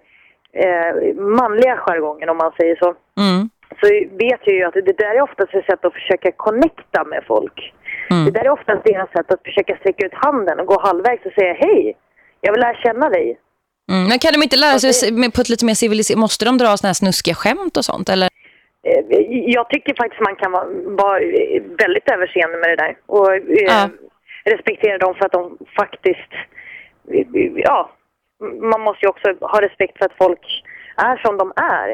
eh, manliga jargongen om man säger så. Mm. Så vet jag ju att det där är oftast ett sätt att försöka connecta med folk. Mm. Det där är oftast deras sätt att försöka sträcka ut handen och gå halvvägs och säga hej, jag vill lära känna dig. Mm. Men kan de inte lära sig med- på ett lite mer civiliserat... Måste de dra såna här snuskiga skämt och sånt? Eller? Eh, Jag tycker faktiskt man kan vara, vara väldigt överseende med det där och eh, Ja. respektera dem för att de faktiskt, eh, ja, man måste ju också ha respekt för att folk är som de är.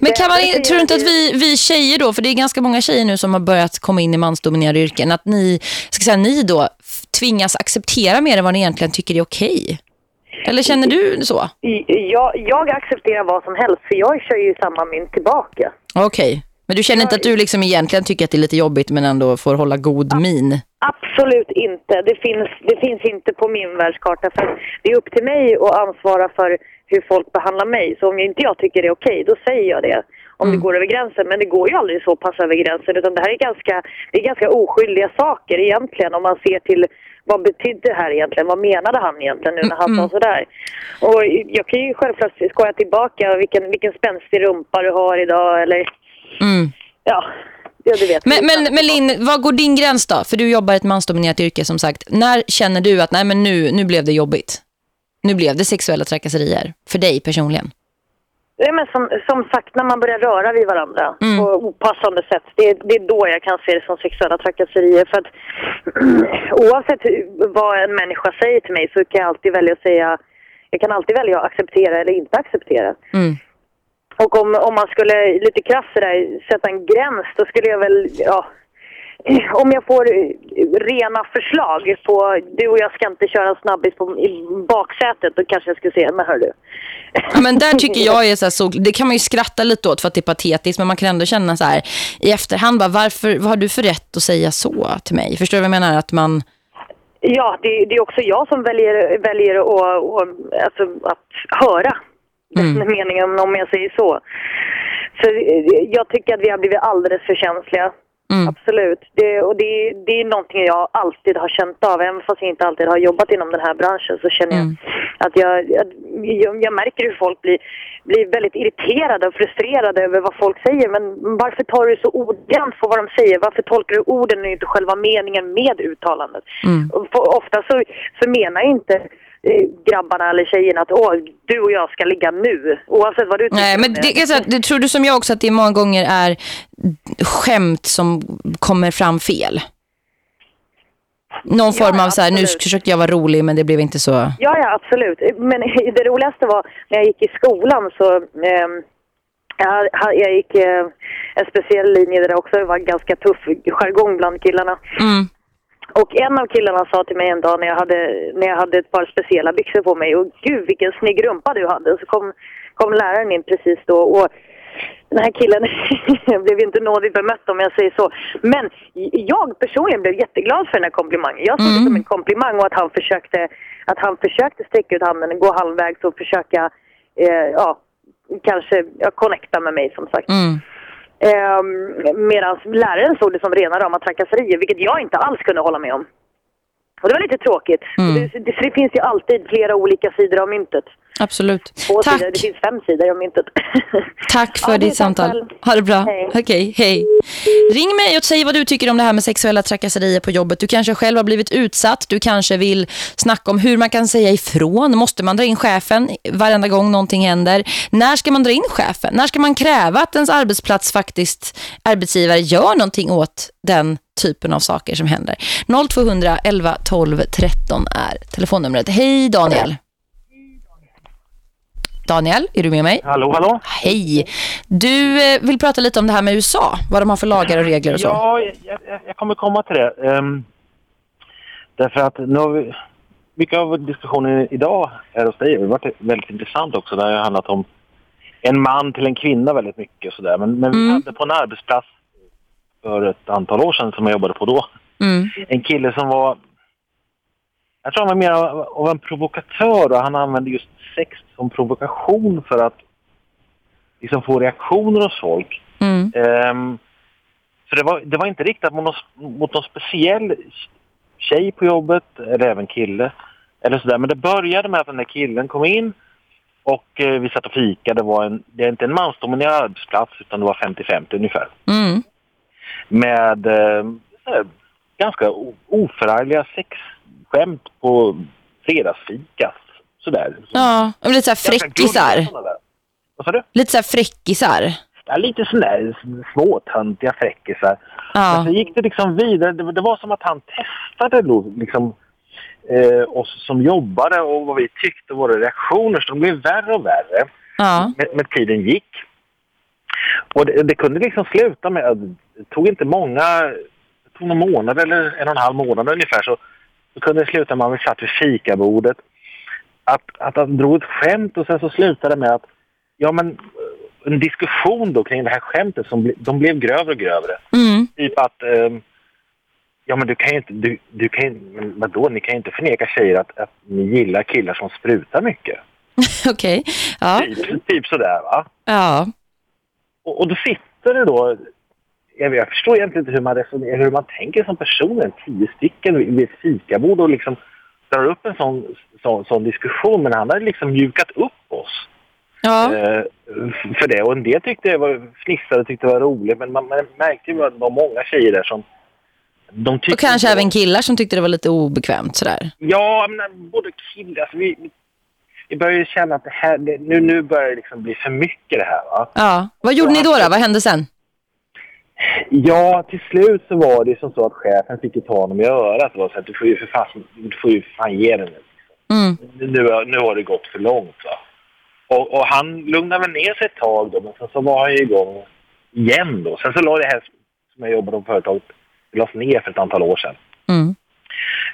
Men Det kan man, tror du inte att vi, vi tjejer då, för det är ganska många tjejer nu som har börjat komma in i mansdominerade yrken, att ni, ska säga, ni då tvingas acceptera mer än vad ni egentligen tycker är okej? Eller känner du så? Jag, jag accepterar vad som helst för jag kör ju samma mynt tillbaka. Okej. Men du känner inte att du liksom egentligen tycker att det är lite jobbigt men ändå får hålla god min? Absolut inte. Det finns, det finns inte på min världskarta. För det är upp till mig att ansvara för hur folk behandlar mig. Så om inte jag tycker det är okej, då säger jag det. Om det går över gränsen. Men det går ju aldrig så pass över gränsen. Utan det här är ganska, det är ganska oskyldiga saker egentligen. Om man ser till vad betydde det här egentligen? Vad menade han egentligen nu när han sa sådär? Och jag kan ju självklart skoja tillbaka vilken, vilken spänstig rumpa du har idag. Eller Mm. ja, ja du vet. Men, men, men Linn, vad går din gräns då? För du jobbar i ett mansdominerat yrke som sagt. När känner du att nej men nu, nu blev det jobbigt? Nu blev det sexuella trakasserier för dig personligen? Ja, men som, som sagt, när man börjar röra vid varandra Mm. på opassande sätt, det, det är då jag kan se det som sexuella trakasserier. För att oavsett vad en människa säger till mig så kan jag alltid välja att säga, jag kan alltid välja att acceptera eller inte acceptera. Mm. Och om, om man skulle lite krasst sätta en gräns, då skulle jag väl, ja, om jag får eh, rena förslag på, du och jag ska inte köra snabbis på, i baksätet, då kanske jag skulle säga, men hör du. Ja, men där tycker jag är så här, så, det kan man ju skratta lite åt för att det är patetiskt men man kan ändå känna så här i efterhand bara, varför, vad har du för rätt att säga så till mig? Förstår du vad jag menar? Att man, Ja, det, det är också jag som väljer, väljer att, att, alltså, att höra den meningen om jag säger så. Så eh, jag tycker att vi har blivit alldeles för känsliga. Mm. Absolut. Det, och det, det är någonting jag alltid har känt av. Även fast jag inte alltid har jobbat inom den här branschen så känner jag Mm. att jag, att jag, jag märker hur folk blir, blir väldigt irriterade och frustrerade över vad folk säger. Men varför tar du så ordagrant på vad de säger? Varför tolkar du orden och inte själva meningen med uttalandet? Mm. Ofta så, så menar inte grabbarna eller tjejerna att Åh, du och jag ska ligga nu. Oavsett vad du tycker nej, men det, är så här, det tror du som jag också att det många gånger är skämt som kommer fram fel? Någon form av så här, nu försökte jag vara rolig men det blev inte så... Ja, ja, absolut. Men det roligaste var när jag gick i skolan så... ehm, jag, jag gick eh, en speciell linje där det också var ganska tuff jargong bland killarna. Mm. Och en av killarna sa till mig en dag när jag hade, när jag hade ett par speciella byxor på mig och gud vilken snygg rumpa du hade. Så kom, kom läraren in precis då och den här killen blev inte nådigt bemött om jag säger så. Men jag personligen blev jätteglad för den här komplimangen. Jag såg det som en komplimang och att han försökte, att han försökte sträcka ut handen, gå halvvägs och försöka, eh, ja, kanske ja, connecta med mig som sagt. Mm. Eh, Medan läraren såg det som rena rama trakasserier, vilket jag inte alls kunde hålla med om. Och det var lite tråkigt. Mm. Det, det, det finns ju alltid flera olika sidor av myntet. Absolut. Två Tack. sidor, det finns fem sidor av myntet. Tack för Ja, ditt samtal. själv. Ha det bra. Hej. Okej, hej. Ring mig och säg vad du tycker om det här med sexuella trakasserier på jobbet. Du kanske själv har blivit utsatt. Du kanske vill snacka om hur man kan säga ifrån. Måste man dra in chefen varenda gång någonting händer? När ska man dra in chefen? När ska man kräva att ens arbetsplats faktiskt arbetsgivare gör någonting åt den typen av saker som händer? 0200 11 12 13 är telefonnumret. Hej Daniel. Daniel, är du med mig? Hallå, hallå? Hej. Du eh, vill prata lite om det här med USA. Vad de har för lagar och regler och så. Ja, jag, jag, kommer komma till det. Ehm, därför att nu har vi, mycket av diskussionen idag här hos dig har varit väldigt intressant också. Det har handlat om en man till en kvinna väldigt mycket och sådär. Men, men vi Mm. hade på en arbetsplats för ett antal år sedan som jag jobbade på då. Mm. En kille som var, jag tror han var mer av av en provokatör och han använde just sex som provokation för att liksom få reaktioner hos folk. Mm. Ehm, så det var, det var inte riktat mot någon, mot någon speciell tjej på jobbet, eller även kille. Eller sådär. Men det började med att den där killen kom in och eh, vi satt och fikade. Det var en, det är inte en mansdominerad arbetsplats utan det var 50-50 ungefär. Mm. Med eh, sådär, ganska oförargliga sexskämt på fredagsfikat. Sådär. Ja, och lite så här Ganska fräckisar. Vad sa du? Lite så här fräckisar. Ja, lite sådär småtöntiga fräckisar. Men Ja. sen gick det liksom vidare. Det, det var som att han testade då, liksom, eh, oss som jobbade och vad vi tyckte våra reaktioner. Så de blev värre och värre Ja. med, med tiden gick. Och det, det kunde liksom sluta med, att det tog inte många, det tog någon månad eller en och en halv månad ungefär så, så kunde det sluta med att vi satt vid fikabordet. Att, att han drog ett skämt och sen så slutade det med att, ja men en diskussion då kring det här skämtet som de blev grövre och grövre. Mm. Typ att, ehm, ja men du kan ju inte, du, du kan ju, men vadå, ni kan ju inte förneka tjejer att, att ni gillar killar som sprutar mycket. Okej. Ja. Typ, typ sådär va. Ja. Och, och då sitter det då, jag, jag förstår egentligen inte hur man resonerar, hur man tänker som person, tio stycken vid ett fikabord och liksom drar upp en sån, sån, sån diskussion. Men han hade liksom mjukat upp oss Ja. eh, för det. Och en del tyckte det var fnissade tyckte det var roligt, men man, man märkte ju att det var många tjejer där som de Och kanske inte- även killar som tyckte det var lite obekvämt sådär. Ja, men både killar, alltså vi, vi börjar ju känna att det här, det, nu, nu börjar det liksom bli för mycket det här va. Ja. Vad gjorde ni då då? Vad hände sen? Ja, till slut så var det som så att chefen fick ta honom i örat. Var så att du får ju för fan, du får ju fan ge den nu. Mm. Nu, har- nu har det gått för långt va. Och, och han lugnade väl ner sig ett tag då, men sen så var han ju igång igen då. Sen så la det här som jag jobbade på företaget, det lades ner för ett antal år sedan. Mm.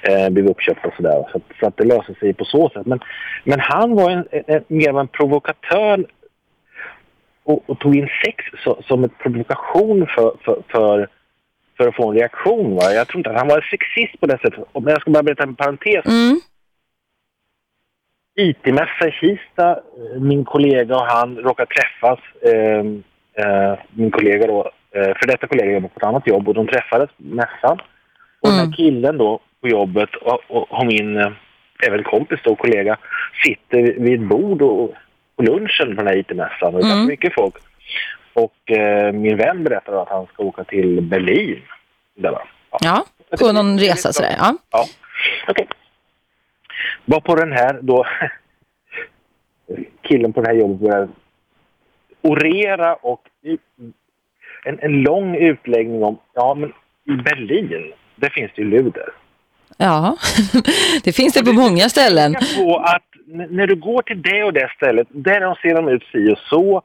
Eh, blev uppköpt och sådär. Så, så att det löste sig på så sätt. Men, men han var en, en, en, mer av en provokatör och, och tog in sex så, som en provokation för, för, för, för att få en reaktion. Va? Jag tror inte att han var sexist på det sättet. Men jag ska bara berätta en parentes. Mm. IT-mässa i Kista. Eh, Min kollega och han råkar träffas. Eh, eh, min kollega då, eh, för detta kollega jobbar på ett annat jobb och de träffades på mässan. Och den Mm. här killen då på jobbet och, och, och min eh, även kompis då, kollega, sitter vid ett bord och, på lunchen på den här IT-mässan. Och det Mm. mycket folk. Och eh, min vän berättade att han ska åka till Berlin. Där, va? Ja. På någon resa sådär. Ja. Ja, okej. Var på den här då killen på det här jobbet började orera och en, en lång utläggning om, ja men i Berlin, där finns det ju luder. Ja. det finns det på många ställen. På att när du går till det och det stället, där de ser de ut si och så,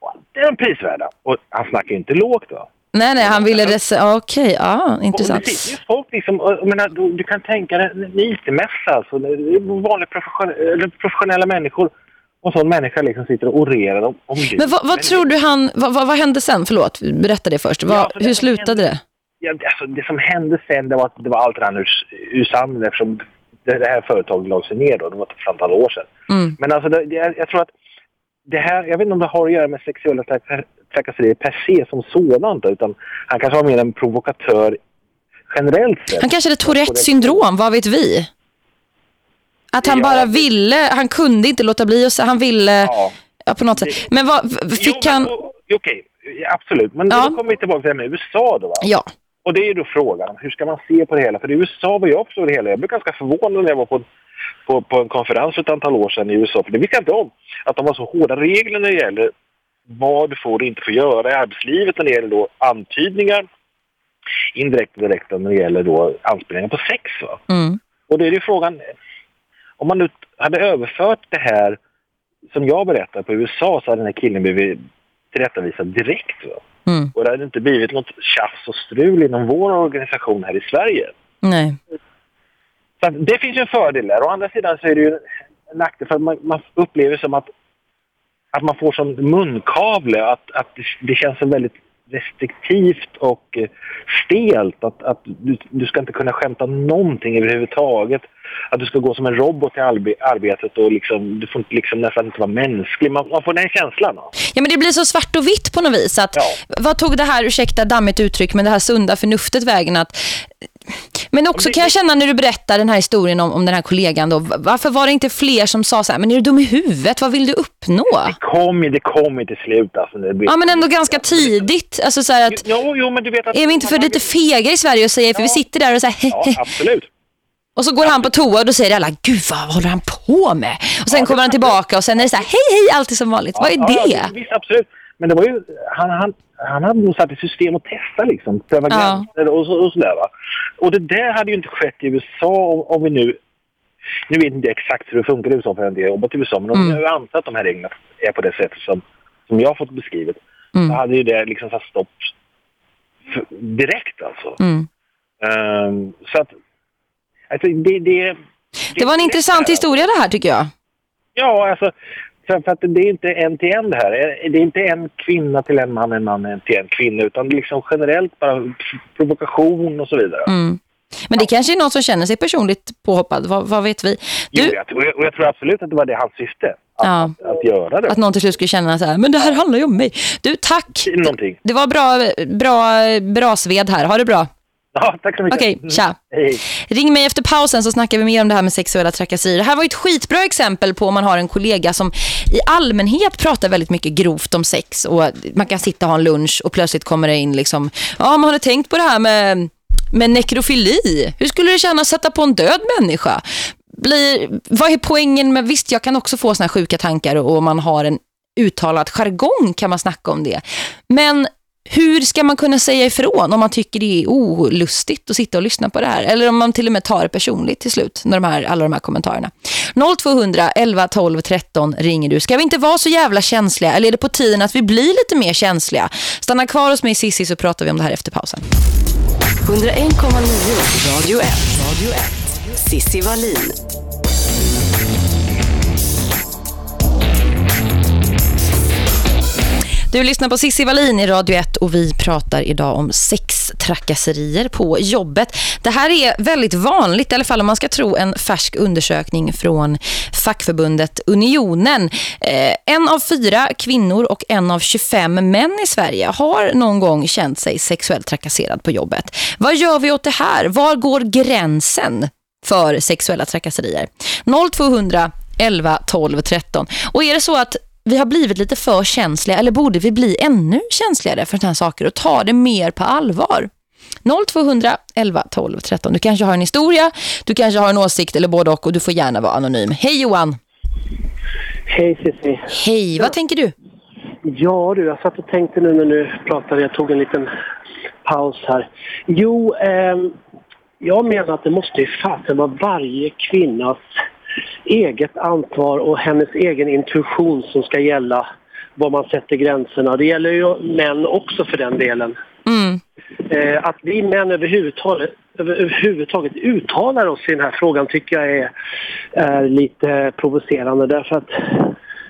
och det är de prisvärda. Och han snackar inte lågt va? Nej, nej, han ville det. Okej, ja, Och det intressant. sitter ju folk liksom, och, menar, du, du kan tänka dig en IT-mässa, alltså, det vanliga profession, eller professionella människor. Och sån människa liksom sitter och orerar om, om. Men vad, vad tror du han, vad, vad, hände sen? Förlåt, berätta det först. Vad, Ja, det hur som slutade hände- det? Ja, alltså, det som hände sen det var att det var allt rann ur, ur sanden eftersom det, här företaget lade sig ner då, det var ett antal år sedan. Mm. Men alltså, det, det, jag tror att det här, jag vet inte om det har att göra med sexuella trak- trakasserier per se som sådant, utan han kanske var mer en provokatör generellt sett. Han kanske hade Tourettes syndrom, vad vet vi? Att han Ja. bara ville, han kunde inte låta bli och så han ville Ja. ja, på något sätt. Men vad, fick jo, han... Okej, absolut. Men Ja. då kommer vi tillbaka till det här med USA då va? Ja. Och det är ju då frågan, hur ska man se på det hela? För i USA var jag förstår det hela. Jag blev ganska förvånad när jag var på, på, på en konferens för ett antal år sedan i USA. För det visste jag inte om. Att de har så hårda regler när det gäller vad du får och inte får göra i arbetslivet när det gäller då antydningar, indirekt och direkt när det gäller då anspelningar på sex. Mm. Och då är det ju frågan, om man nu hade överfört det här som jag berättar på USA så hade den här killen blivit tillrättavisad direkt. Va? Mm. Och det hade inte blivit något tjafs och strul inom vår organisation här i Sverige. Nej. Så det finns ju en fördel där. Å andra sidan så är det ju en nackdel för man, man upplever som att, att man får som munkavle, att, att det, det känns så väldigt restriktivt och eh, stelt. Att, att du, du ska inte kunna skämta någonting överhuvudtaget. Att du ska gå som en robot till arbe arbetet och liksom, du får inte liksom nästan inte vara mänsklig. Man, man får den känslan. va? Ja, men det blir så svart och vitt på något vis. Att, Ja. Vad tog det här, ursäkta dammigt uttryck, men det här sunda förnuftet vägen att... Men också kan jag känna när du berättar den här historien om, om den här kollegan då, varför var det inte fler som sa så här, men är du dum i huvudet, vad vill du uppnå? Det kom det kom till slut. Alltså, blir... Ja, men ändå ganska tidigt. Alltså så att, Jo, jo, men du vet att... är vi inte för lite fega i Sverige och säger, för vi sitter där och så här, Ja, absolut. Och så går han på toa och då säger alla, gud vad håller han på med? Och sen kommer han tillbaka och sen är det så här, hej hej, alltid som vanligt. vad är Ja, det? Ja, visst, absolut. Men det var ju, han, han, han hade nog satt i system att testa liksom, pröva Ja. gränser och, så, och sådär va. Och det där hade ju inte skett i USA om, om vi nu, nu vet inte exakt hur det funkar i USA för har inte jobbat i USA, men om Mm. jag antar att de här reglerna är på det sättet som, som jag har fått beskrivet, Mm. så hade ju det liksom satt stopp för, direkt alltså. Mm. Ehm, så att, alltså det, det, Det var en intressant historia det här tycker jag. Ja, alltså, för, för att det är inte en till en det här. Det är inte en kvinna till en man, en man till en kvinna, utan det är liksom generellt bara provokation och så vidare. Mm. Men det kanske är någon som känner sig personligt påhoppad, vad, vad vet vi? Jo, Du, jag, och, jag, och jag tror absolut att det var det hans syfte, att, Ja. att, att göra det. att någon till slut skulle känna så här, men det här handlar ju om mig. Du, tack. Någonting. Det var bra, bra, bra sved här. Ha det bra. Ja, tack så mycket. Okej, tja. Hej. Ring mig efter pausen så snackar vi mer om det här med sexuella trakasserier. Det här var ett skitbra exempel på om man har en kollega som i allmänhet pratar väldigt mycket grovt om sex och man kan sitta och ha en lunch och plötsligt kommer det in liksom, ja man har tänkt på det här med, med nekrofili. Hur skulle det kännas att sätta på en död människa? Blir, vad är poängen med, visst jag kan också få såna här sjuka tankar och om man har en uttalad jargong kan man snacka om det. Men hur ska man kunna säga ifrån om man tycker det är olustigt att sitta och lyssna på det här? Eller om man till och med tar det personligt till slut, när de här, alla de här kommentarerna. 0200 11 12 13 ringer du. Ska vi inte vara så jävla känsliga? Eller är det på tiden att vi blir lite mer känsliga? Stanna kvar hos mig Sissi så pratar vi om det här efter pausen. 101,9 Radio 1. Radio 1. Sissi Wallin. Du lyssnar på Sissi Wallin i Radio 1 och vi pratar idag om sextrakasserier på jobbet. Det här är väldigt vanligt, i alla fall om man ska tro en färsk undersökning från fackförbundet Unionen. Eh, en av fyra kvinnor och en av 25 män i Sverige har någon gång känt sig sexuellt trakasserad på jobbet. Vad gör vi åt det här? Var går gränsen för sexuella trakasserier? 0200 11 12 13. Och är det så att vi har blivit lite för känsliga eller borde vi bli ännu känsligare för sådana här saker och ta det mer på allvar? 0200 11 12 13. Du kanske har en historia, du kanske har en åsikt eller både och och du får gärna vara anonym. Hej Johan! Hej Cissi. Hej, vad tänker du? Ja du, jag satt och tänkte nu när du pratade, jag tog en liten paus här. Jo, ehm, jag menar att det måste ju fasen vara varje kvinnas eget ansvar och hennes egen intuition som ska gälla var man sätter gränserna. Det gäller ju män också för den delen. Mm. Eh, att vi män överhuvudtaget, över, överhuvudtaget uttalar oss i den här frågan tycker jag är, är lite provocerande därför att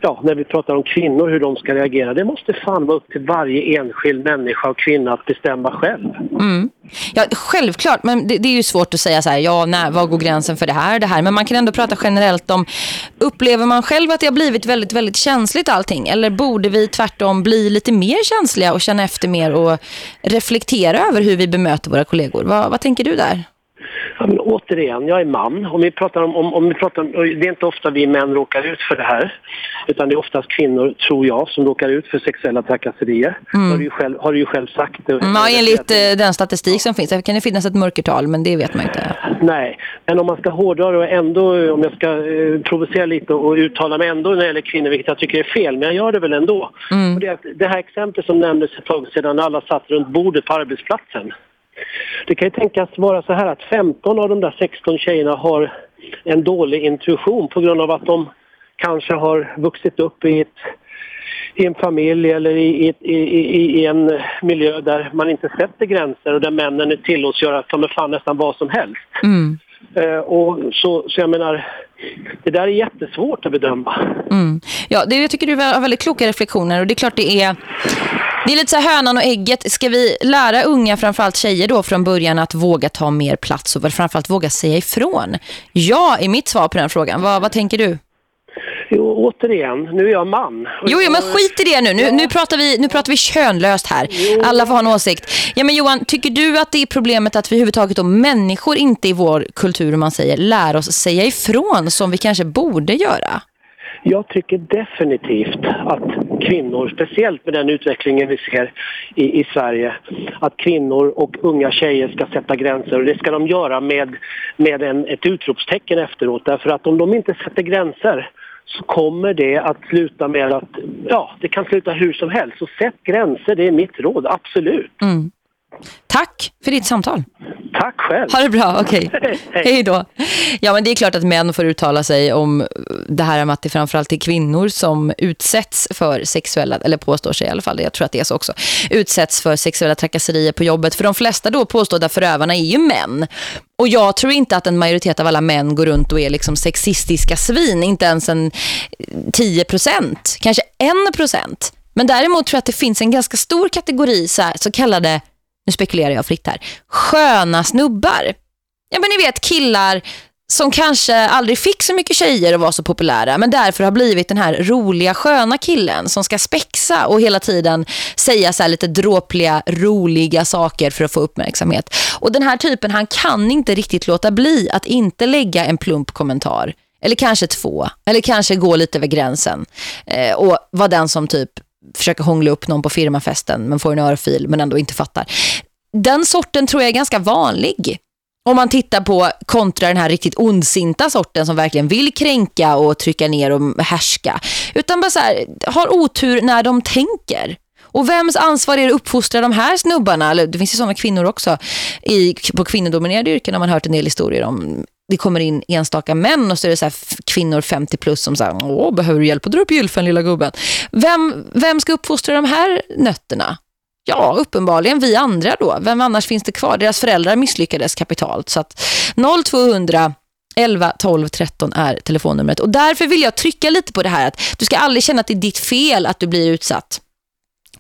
ja, när vi pratar om kvinnor, hur de ska reagera. Det måste fan vara upp till varje enskild människa och kvinna att bestämma själv. Mm. Ja, självklart. Men det, det, är ju svårt att säga så här, ja, nej, vad går gränsen för det här det här? Men man kan ändå prata generellt om, upplever man själv att det har blivit väldigt, väldigt känsligt allting? Eller borde vi tvärtom bli lite mer känsliga och känna efter mer och reflektera över hur vi bemöter våra kollegor? Vad, vad tänker du där? Ja, men återigen, jag är man. Om vi pratar om, om, om vi pratar om, det är inte ofta vi män råkar ut för det här. Utan det är oftast kvinnor, tror jag, som råkar ut för sexuella trakasserier. Mm. Har, du ju själv, har du ju själv sagt. Mm, ja, enligt eh, den statistik som finns. Det kan det finnas ett mörkertal, men det vet man inte. Nej, men om man ska hårdra det och ändå, om jag ska eh, provocera lite och uttala mig ändå när det gäller kvinnor, vilket jag tycker är fel, men jag gör det väl ändå. Mm. Det, det här exemplet som nämndes ett tag sedan alla satt runt bordet på arbetsplatsen. Det kan ju tänkas vara så här att 15 av de där 16 tjejerna har en dålig intuition på grund av att de kanske har vuxit upp i, ett, i en familj eller i, i, i, en miljö där man inte sätter gränser och där männen är tillåts göra ta fan nästan vad som helst. Mm. Uh, och så, så jag menar, det där är jättesvårt att bedöma. Mm. Ja, det, jag tycker du har väldigt kloka reflektioner och det är klart det är det är lite så här hönan och ägget. Ska vi lära unga, framförallt tjejer då från början att våga ta mer plats och framförallt våga säga ifrån? Ja, är mitt svar på den frågan. Vad, vad tänker du? Jo, återigen, nu är jag man. Jo, jo, men skit i det nu. Nu, ja. nu, pratar, vi, nu pratar vi könlöst här. Jo. Alla får ha en åsikt. Ja, men Johan, tycker du att det är problemet att vi överhuvudtaget om människor inte i vår kultur, man säger, lär oss säga ifrån som vi kanske borde göra? Jag tycker definitivt att kvinnor, speciellt med den utvecklingen vi ser i, i Sverige, att kvinnor och unga tjejer ska sätta gränser och det ska de göra med, med en, ett utropstecken efteråt. Därför att om de inte sätter gränser så kommer det att sluta med att, ja, det kan sluta hur som helst. Så sätt gränser, det är mitt råd, absolut. Mm. Tack för ditt samtal. Tack själv. Ha det bra, okej. Okay. Hej då. Ja, men det är klart att män får uttala sig om det här med att det framförallt är kvinnor som utsätts för sexuella, eller påstår sig i alla fall, jag tror att det är så också, utsätts för sexuella trakasserier på jobbet. För de flesta då påstådda förövarna är ju män. Och jag tror inte att en majoritet av alla män går runt och är liksom sexistiska svin, inte ens en 10 procent, kanske 1 procent. Men däremot tror jag att det finns en ganska stor kategori så, här, så kallade nu spekulerar jag fritt här, sköna snubbar. Ja men ni vet killar som kanske aldrig fick så mycket tjejer och var så populära men därför har blivit den här roliga sköna killen som ska spexa och hela tiden säga så lite dråpliga, roliga saker för att få uppmärksamhet. Och den här typen, han kan inte riktigt låta bli att inte lägga en plump kommentar. Eller kanske två. Eller kanske gå lite över gränsen. Eh, och vara den som typ försöker hångla upp någon på firmafesten men får en örfil men ändå inte fattar. Den sorten tror jag är ganska vanlig. Om man tittar på kontra den här riktigt ondsinta sorten som verkligen vill kränka och trycka ner och härska. Utan bara så här, har otur när de tänker. Och vems ansvar är det att uppfostra de här snubbarna? Eller, det finns ju sådana kvinnor också i, på kvinnodominerade yrken har man hört en del historier om det kommer in enstaka män och så är det så kvinnor 50 plus som säger åh, behöver du hjälp att dra upp gylfen lilla gubben? Vem, vem ska uppfostra de här nötterna? Ja, uppenbarligen vi andra då. Vem annars finns det kvar? Deras föräldrar misslyckades kapitalt. Så att 0200 11 12 13 är telefonnumret. Och därför vill jag trycka lite på det här att du ska aldrig känna att det är ditt fel att du blir utsatt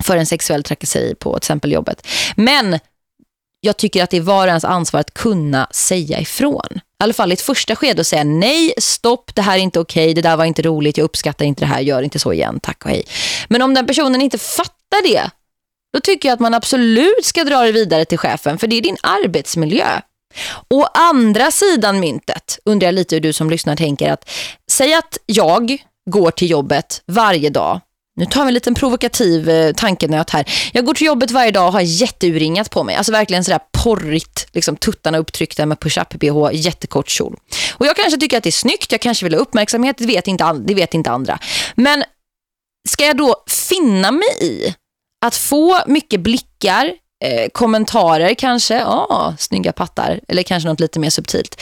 för en sexuell trakasseri på till exempel jobbet. Men jag tycker att det är var ens ansvar att kunna säga ifrån. I alla fall i ett första skede och säga nej, stopp, det här är inte okej, det där var inte roligt, jag uppskattar inte det här, gör inte så igen, tack och hej. Men om den personen inte fattar det, då tycker jag att man absolut ska dra det vidare till chefen, för det är din arbetsmiljö. Å andra sidan myntet undrar jag lite hur du som lyssnar tänker att säg att jag går till jobbet varje dag nu tar vi en liten provokativ eh, tankenöt här. Jag går till jobbet varje dag och har jätteuringat på mig. Alltså verkligen sådär porrigt, liksom tuttarna upptryckta med push-up-bh, jättekort kjol. Och jag kanske tycker att det är snyggt, jag kanske vill ha uppmärksamhet, det vet inte, det vet inte andra. Men ska jag då finna mig i att få mycket blickar, eh, kommentarer kanske, ja, ah, snygga pattar, eller kanske något lite mer subtilt.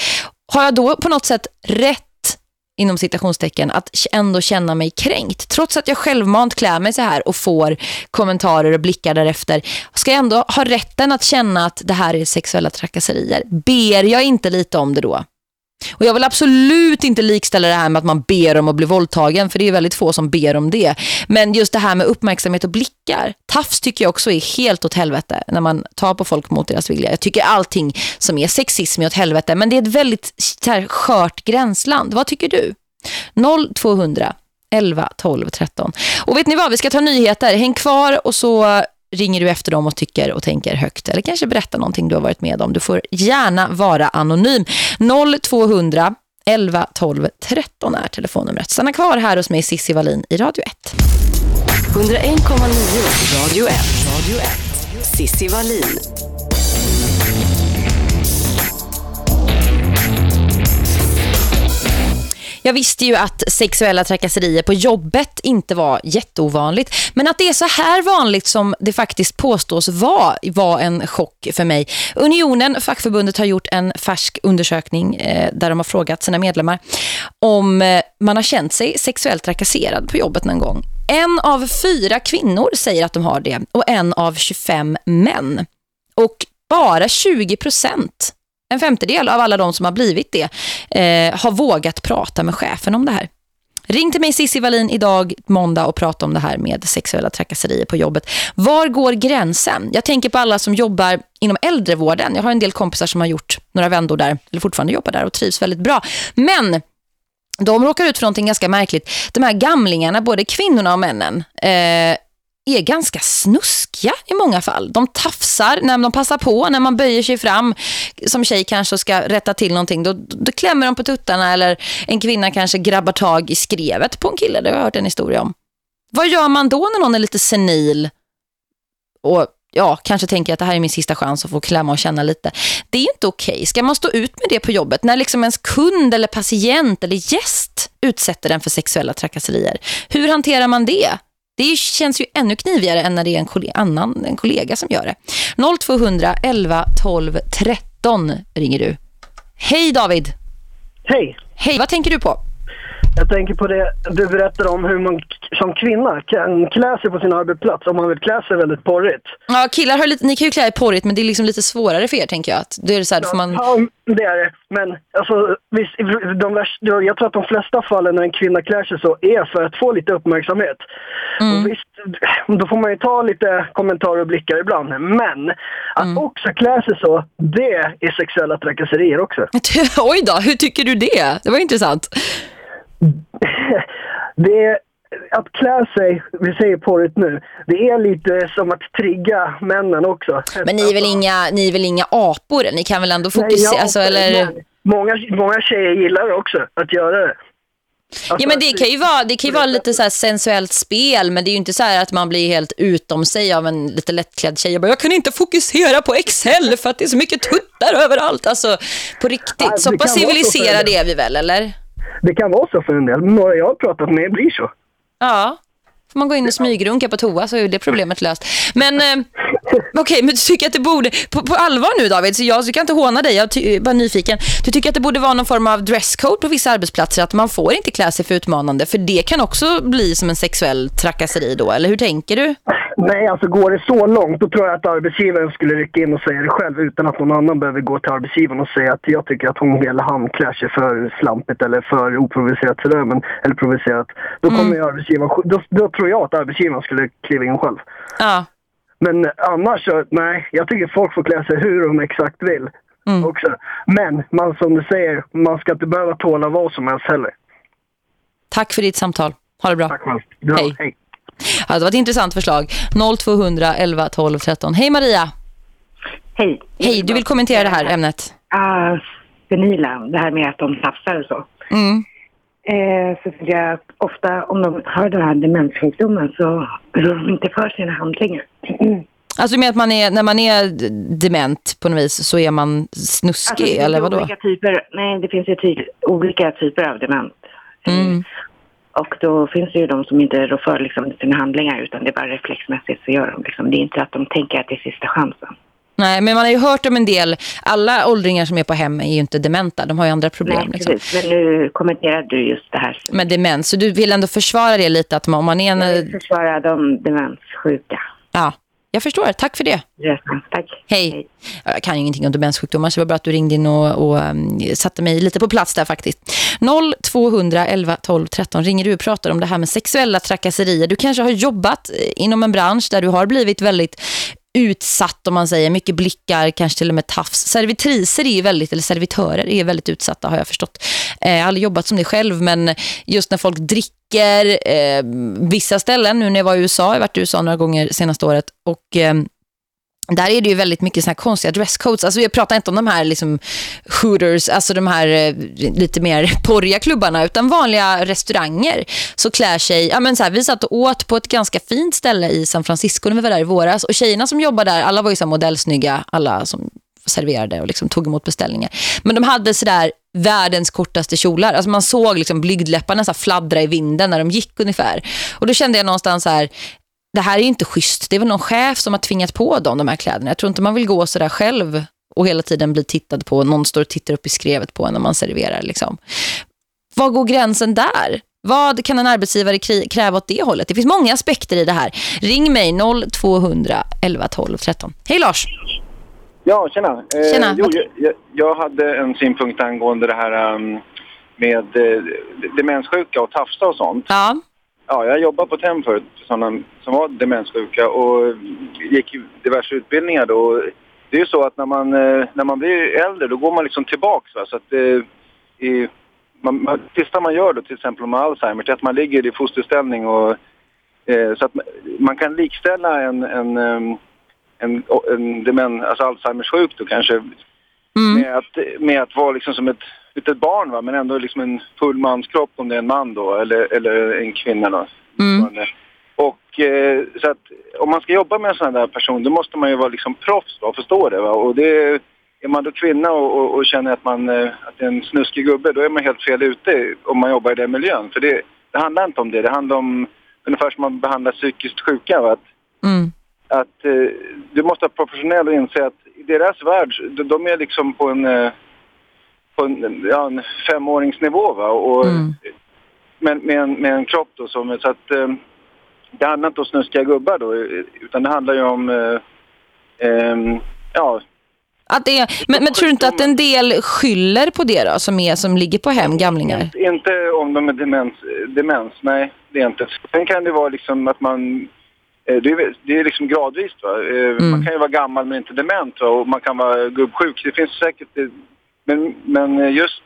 Har jag då på något sätt rätt inom citationstecken att ändå känna mig kränkt. Trots att jag självmant klär mig så här och får kommentarer och blickar därefter ska jag ändå ha rätten att känna att det här är sexuella trakasserier. Ber jag inte lite om det då? Och jag vill absolut inte likställa det här med att man ber om att bli våldtagen för det är väldigt få som ber om det. Men just det här med uppmärksamhet och blickar. Tafs tycker jag också är helt åt helvete när man tar på folk mot deras vilja. Jag tycker allting som är sexism är åt helvete men det är ett väldigt här, skört gränsland. Vad tycker du? 0200 11 12 13. Och vet ni vad, vi ska ta nyheter. Häng kvar och så ringer du efter dem och tycker och tänker högt eller kanske berättar någonting du har varit med om. Du får gärna vara anonym. 0200 11 12 13 är telefonnumret. Stanna kvar här hos mig Sissi Wallin i Radio 1. 101,9 Radio 1. Radio 1. Sissi Wallin. Jag visste ju att sexuella trakasserier på jobbet inte var jätteovanligt. Men att det är så här vanligt som det faktiskt påstås var, var en chock för mig. Unionen, fackförbundet, har gjort en färsk undersökning eh, där de har frågat sina medlemmar om eh, man har känt sig sexuellt trakasserad på jobbet någon gång. En av fyra kvinnor säger att de har det och en av 25 män. Och bara 20 procent en femtedel av alla de som har blivit det eh, har vågat prata med chefen om det här. Ring till mig Sissi Wallin idag måndag och prata om det här med sexuella trakasserier på jobbet. Var går gränsen? Jag tänker på alla som jobbar inom äldrevården. Jag har en del kompisar som har gjort några vändor där, eller fortfarande jobbar där och trivs väldigt bra. Men de råkar ut för någonting ganska märkligt. De här gamlingarna, både kvinnorna och männen, eh, är ganska snuskiga i många fall. De tafsar när de passar på, när man böjer sig fram som tjej kanske ska rätta till någonting. Då, då klämmer de på tuttarna eller en kvinna kanske grabbar tag i skrevet på en kille. Det har jag hört en historia om. Vad gör man då när någon är lite senil och ja, kanske tänker att det här är min sista chans att få klämma och känna lite. Det är inte okej. Okay. Ska man stå ut med det på jobbet när liksom ens kund eller patient eller gäst utsätter den för sexuella trakasserier? Hur hanterar man det? Det känns ju ännu knivigare än när det är en kollega, annan, en kollega som gör det. 0200 11 12 13 ringer du. Hej David! Hej! Hej, vad tänker du på? Jag tänker på det du berättar om hur man som kvinna kan klä sig på sin arbetsplats om man vill klä sig väldigt porrigt. Ja, killar har lite, ni kan ju klä er porrigt men det är liksom lite svårare för er tänker jag. Att det är så här, ja, man... ja, det är det. Men alltså, visst, de värsta, jag tror att de flesta fallen när en kvinna klär sig så är för att få lite uppmärksamhet. Mm. Och visst, då får man ju ta lite kommentarer och blickar ibland. Men att mm. också klä sig så, det är sexuella trakasserier också. Oj då, hur tycker du det? Det var intressant. det är att klä sig, vi säger porrigt nu, det är lite som att trigga männen också. Men ni är väl inga, ni är väl inga apor? Ni kan väl ändå fokusera? Nej, alltså, eller... många, många tjejer gillar också att göra det. Alltså, ja men det kan ju vara, det kan ju vara lite så sensuellt spel men det är ju inte så att man blir helt utom sig av en lite lättklädd tjej och bara, jag kan inte fokusera på Excel för att det är så mycket tuttar överallt alltså på riktigt. Ja, så pass civiliserade är vi väl eller? Det kan vara så för en del. Några jag har pratat med blir så. Ja, får man gå in och smygrunka på toa så är det problemet löst. Men eh, okej, okay, men du tycker att det borde, på, på allvar nu David, så jag, så kan inte håna dig, jag är bara nyfiken. Du tycker att det borde vara någon form av dresscode på vissa arbetsplatser, att man får inte klä sig för utmanande, för det kan också bli som en sexuell trakasseri då, eller hur tänker du? Nej, alltså går det så långt, då tror jag att arbetsgivaren skulle rycka in och säga det själv utan att någon annan behöver gå till arbetsgivaren och säga att jag tycker att hon eller han klär sig för slampigt eller för oprovocerat sådär, men, eller provocerat. Då kommer mm. arbetsgivaren, då, då tror jag att arbetsgivaren skulle kliva in själv. Ja. Men annars så, nej, jag tycker folk får klä sig hur de exakt vill. Mm. Också. Men man, som du säger, man ska inte behöva tåla vad som helst heller. Tack för ditt samtal. Ha det bra. Tack. Ja, hej. hej. Ja, det var ett intressant förslag. 0200 11 12 13. Hej Maria. Hej. Hej, du vill kommentera det här ämnet? Uh, senila, det här med att de tafsar och så. Mm. Eh, så tycker jag ofta om de har den här demenssjukdomen så rör de inte för sina handlingar. Alltså med att man är, när man är dement på något vis så är man snuskig alltså, eller vadå? Olika typer, nej, det finns ju ty olika typer av dement. Mm. Och då finns det ju de som inte rår för liksom, sina handlingar utan det är bara reflexmässigt så gör de. Liksom. Det är inte att de tänker att det är sista chansen. Nej, men man har ju hört om en del, alla åldringar som är på hem är ju inte dementa, de har ju andra problem. Nej, liksom. men nu kommenterade du just det här. Med demens, så du vill ändå försvara det lite att om man är en... Jag vill försvara de demenssjuka. Ja, Jag förstår. Tack för det. Yes, tack. Hej. Hej. Jag kan ju ingenting om demenssjukdomar så det var bra att du ringde in och, och um, satte mig lite på plats där faktiskt. 0211 12 13 ringer du och pratar om det här med sexuella trakasserier. Du kanske har jobbat eh, inom en bransch där du har blivit väldigt utsatt om man säger. Mycket blickar, kanske till och med tafs. Servitriser är väldigt, eller servitörer är väldigt utsatta har jag förstått. Eh, jag har aldrig jobbat som det själv men just när folk dricker eh, vissa ställen, nu när jag var i USA, jag har varit i USA några gånger senaste året och eh, där är det ju väldigt mycket såna här konstiga dresscodes. Alltså jag pratar inte om de här liksom hooters, alltså de här eh, lite mer porriga klubbarna utan vanliga restauranger så klär sig, ja men så här, vi satt och åt på ett ganska fint ställe i San Francisco när vi var där i våras och tjejerna som jobbar där, alla var ju så modellsnygga, alla som serverade och liksom tog emot beställningar. Men de hade sådär världens kortaste kjolar. Alltså man såg liksom blygdläpparna så fladdra i vinden när de gick ungefär. Och då kände jag någonstans så här, det här är inte schysst. Det är väl någon chef som har tvingat på dem de här kläderna. Jag tror inte man vill gå så där själv och hela tiden bli tittad på. Någon står och tittar upp i skrevet på när man serverar. Liksom. Var går gränsen där? Vad kan en arbetsgivare kräva åt det hållet? Det finns många aspekter i det här. Ring mig 0200 11 12 13. Hej Lars! Ja, tjena. tjena. Eh, jo, jag, jag, hade en synpunkt angående det här um, med eh, demenssjuka och tafsa och sånt. Ja. Ja, jag jobbade på ett hem förut sådana som var demenssjuka och gick diverse utbildningar då. Det är ju så att när man, eh, när man blir äldre då går man liksom tillbaks va? så att det, eh, i, man, man, sista man gör då till exempel med Alzheimer är att man ligger i fosterställning och eh, så att man kan likställa en, en, en, en, en demen, alltså Alzheimers sjuk då kanske mm. med, att, med att vara liksom som ett litet barn va? men ändå liksom en full manskropp om det är en man då eller, eller en kvinna då. Mm. Och eh, så att om man ska jobba med en sån där person då måste man ju vara liksom proffs och förstå det va? och det är man då kvinna och, och, och känner att man eh, att det är en snuskig gubbe då är man helt fel ute om man jobbar i den miljön för det, det handlar inte om det, det handlar om ungefär som man behandlar psykiskt sjuka va? att, mm. att eh, du måste vara professionell och inse att i deras värld, de, de är liksom på en eh, på en, ja, en femåringsnivå va? Och, mm. med, med, en, med en kropp då som, så att eh, det handlar inte om snuskiga gubbar då, utan det handlar ju om, eh, eh, ja... Att det är, men, men tror du inte att en del skyller på det då, som, är, som ligger på hem, gamlingar? Inte, inte om de är demens, demens, nej det är inte. Sen kan det vara liksom att man, eh, det är, det är liksom gradvis va. Eh, mm. Man kan ju vara gammal men inte dement va? och man kan vara gubbsjuk. Det finns säkert, men, men just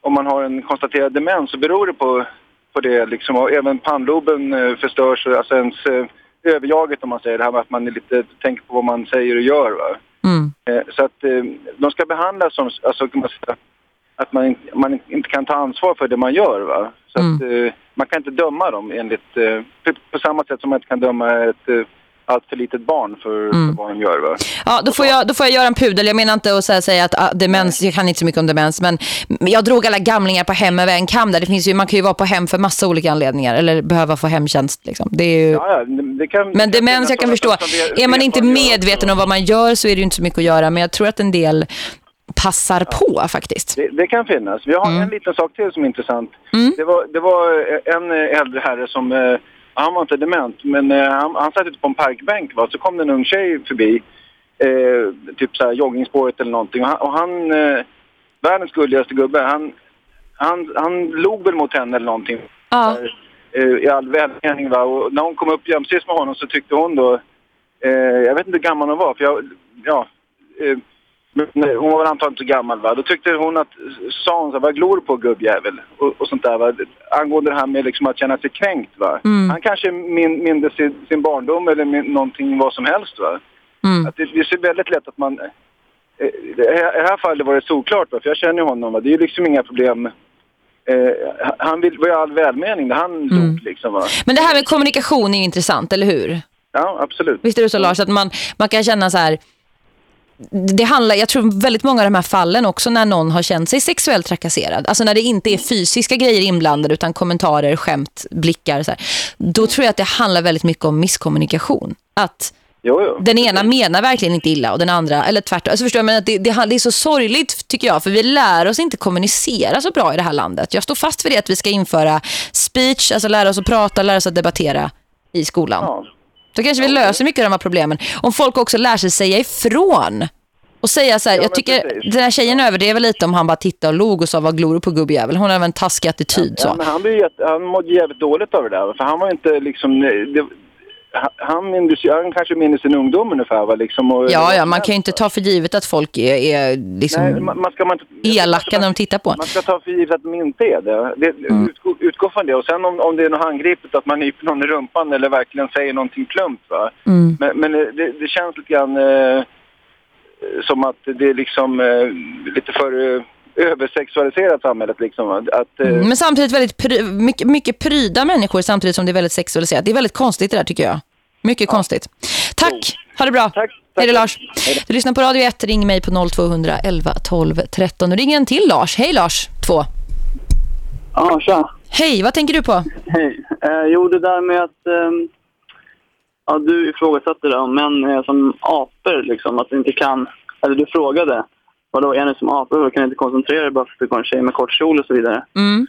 om man har en konstaterad demens så beror det på på det liksom. Och även pannloben eh, förstörs, alltså ens eh, överjaget om man säger det här med att man är lite tänker på vad man säger och gör. Mm. Eh, så att eh, de ska behandlas som, alltså kan man säga, att man, inte, man inte kan ta ansvar för det man gör. Va? Så Mm. att eh, man kan inte döma dem enligt, eh, på, på samma sätt som man inte kan döma ett eh, allt för litet barn för, Mm. för vad de gör. Va? Ja, då får, jag, då får jag göra en pudel. Jag menar inte att säga, säga att ah, demens, jag kan inte så mycket om demens, men jag drog alla gamlingar på hem över en kam där. Det finns ju, man kan ju vara på hem för massa olika anledningar eller behöva få hemtjänst. Liksom. Det är ju... Ja, ja, det kan, Men det demens, jag kan förstå. vet- Är man inte medveten om vad man gör så är det ju inte så mycket att göra. Men jag tror att en del passar på faktiskt. Det, det kan finnas. Vi har Mm. en liten sak till som är intressant. Mm. Det, var, det var en äldre herre som, eh, han var inte dement, men eh, han, han satt ute på en parkbänk va? så kom det en ung tjej förbi, eh, typ så här joggingspåret eller någonting. Och han, och han eh, världens gulligaste gubbe, han, han, han log väl mot henne eller någonting. Ja. Eh, I all välmening va. Och när hon kom upp jämsides med honom så tyckte hon då, eh, jag vet inte hur gammal hon var, för jag, ja, eh, men hon var väl antagligen inte så gammal va. Då tyckte hon att, sa hon så här, vad glor på gubbjävel? Och, och sånt där va. Angående det här med liksom att känna sig kränkt va. Mm. Han kanske min, mindes sin, sin barndom eller min, någonting vad som helst va. Mm. Att det, det är väldigt lätt att man, eh, i det här fallet var det solklart va. För jag känner ju honom va. Det är ju liksom inga problem. Eh, han vill, var ju all välmening, det han Mm. log liksom va. Men det här med kommunikation är intressant, eller hur? Ja, absolut. Visst är det så Lars att man, man kan känna så här det handlar, jag tror väldigt många av de här fallen också när någon har känt sig sexuellt trakasserad. Alltså när det inte är fysiska grejer inblandade utan kommentarer, skämt, blickar. Så här, då tror jag att det handlar väldigt mycket om misskommunikation. Att Jo, jo. den ena menar verkligen inte illa och den andra, eller tvärtom. Alltså förstår jag, men att det, det, det är så sorgligt tycker jag för vi lär oss inte kommunicera så bra i det här landet. Jag står fast för det att vi ska införa speech, alltså lära oss att prata, lära oss att debattera i skolan. Ja. Då kanske vi löser mycket av de här problemen. Om folk också lär sig säga ifrån. Och säga så här, Ja, jag tycker precis. den här tjejen överdrev lite om han bara tittade och log och sa vad glor på gubbjävel. Hon har en taskig attityd så. Ja, men han, blev han mådde jävligt dåligt över det där. För han var inte liksom... Det, han- ju- han kanske minns sin ungdom ungefär va? Liksom, och, Ja, ja, man kan ju inte ta för givet att folk är, är liksom Nej, man, man ska man elaka när de tittar på. Man ska ta för givet att de inte är det. det utgå, utgå från det. Och sen om, om det är något handgripligt, att man nyper någon i rumpan eller verkligen säger någonting plumpt. Va? Mm. Men, men eh, det, det känns lite grann eh, som att det är liksom eh, lite för eh, översexualiserat samhället. Liksom. Att, eh, Men samtidigt väldigt pry, mycket, mycket pryda människor samtidigt som det är väldigt sexualiserat. Det är väldigt konstigt det där tycker jag. Mycket konstigt. Tack, ha det bra. Tack. Hej då Lars. Du lyssnar på Radio 1, ring mig på 0200 11 12 13. Nu ringer en till Lars. Hej Lars, 2. Ja, tja. Hej, vad tänker du på? Hej. Eh, jo, det där med att ehm, ja, du ifrågasatte det om män är som apor, liksom, att inte kan... Eller du frågade, vadå, är ni som apor? Du kan inte koncentrera dig bara för att det går en tjej med kort kjol och så vidare. Mm.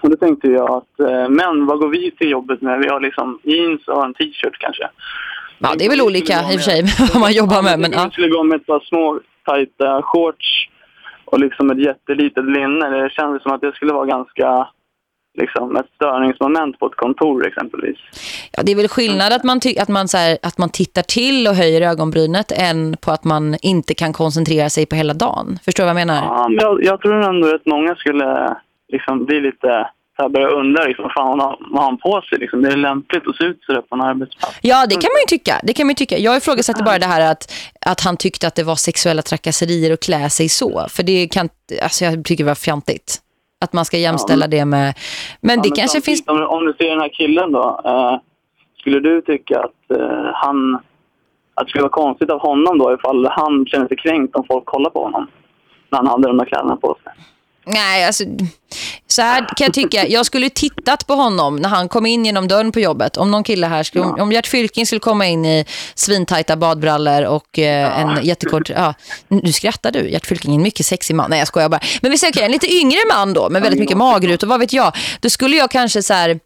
Och då tänkte jag att eh, män, vad går vi till jobbet med? Vi har liksom jeans och en t-shirt kanske. Ja, det är väl olika i och för sig vad man jobbar med. Men, ja. ja. skulle gå med ett par små tajta shorts och liksom ett jättelitet linne. Det kändes som att det skulle vara ganska liksom ett störningsmoment på ett kontor exempelvis. Ja, det är väl skillnad att man, att, man så här, att man tittar till och höjer ögonbrynet än på att man inte kan koncentrera sig på hela dagen. Förstår du vad jag menar? Ja, men jag, jag tror ändå att många skulle liksom bli lite så här, börja undra liksom, fan, vad har han på sig? Liksom. Det är lämpligt att se ut så där på en arbetsplats. Ja, det kan man ju tycka. Det kan man tycka. Jag ifrågasätter bara det här att, att han tyckte att det var sexuella trakasserier att klä sig så. För det kan, alltså jag tycker det var fjantigt. Att man ska jämställa det med... Men Ja, det kanske samtidigt, finns... Om, om du ser den här killen då, eh, skulle du tycka att eh, han... Att det skulle vara konstigt av honom då ifall han känner sig kränkt om folk kollar på honom? När han hade de där kläderna på sig. Nej, alltså... Så här kan jag tycka. Jag skulle tittat på honom när han kom in genom dörren på jobbet. Om någon kille här skulle... Om Gert Fylking skulle komma in i svintajta badbrallor och eh, en jättekort... Ja, nu skrattar du. Gert Fylking är en mycket sexig man. Nej, jag skojar bara. Men vi säger okej, en lite yngre man då med väldigt mycket magrut och vad vet jag. Då skulle jag kanske så här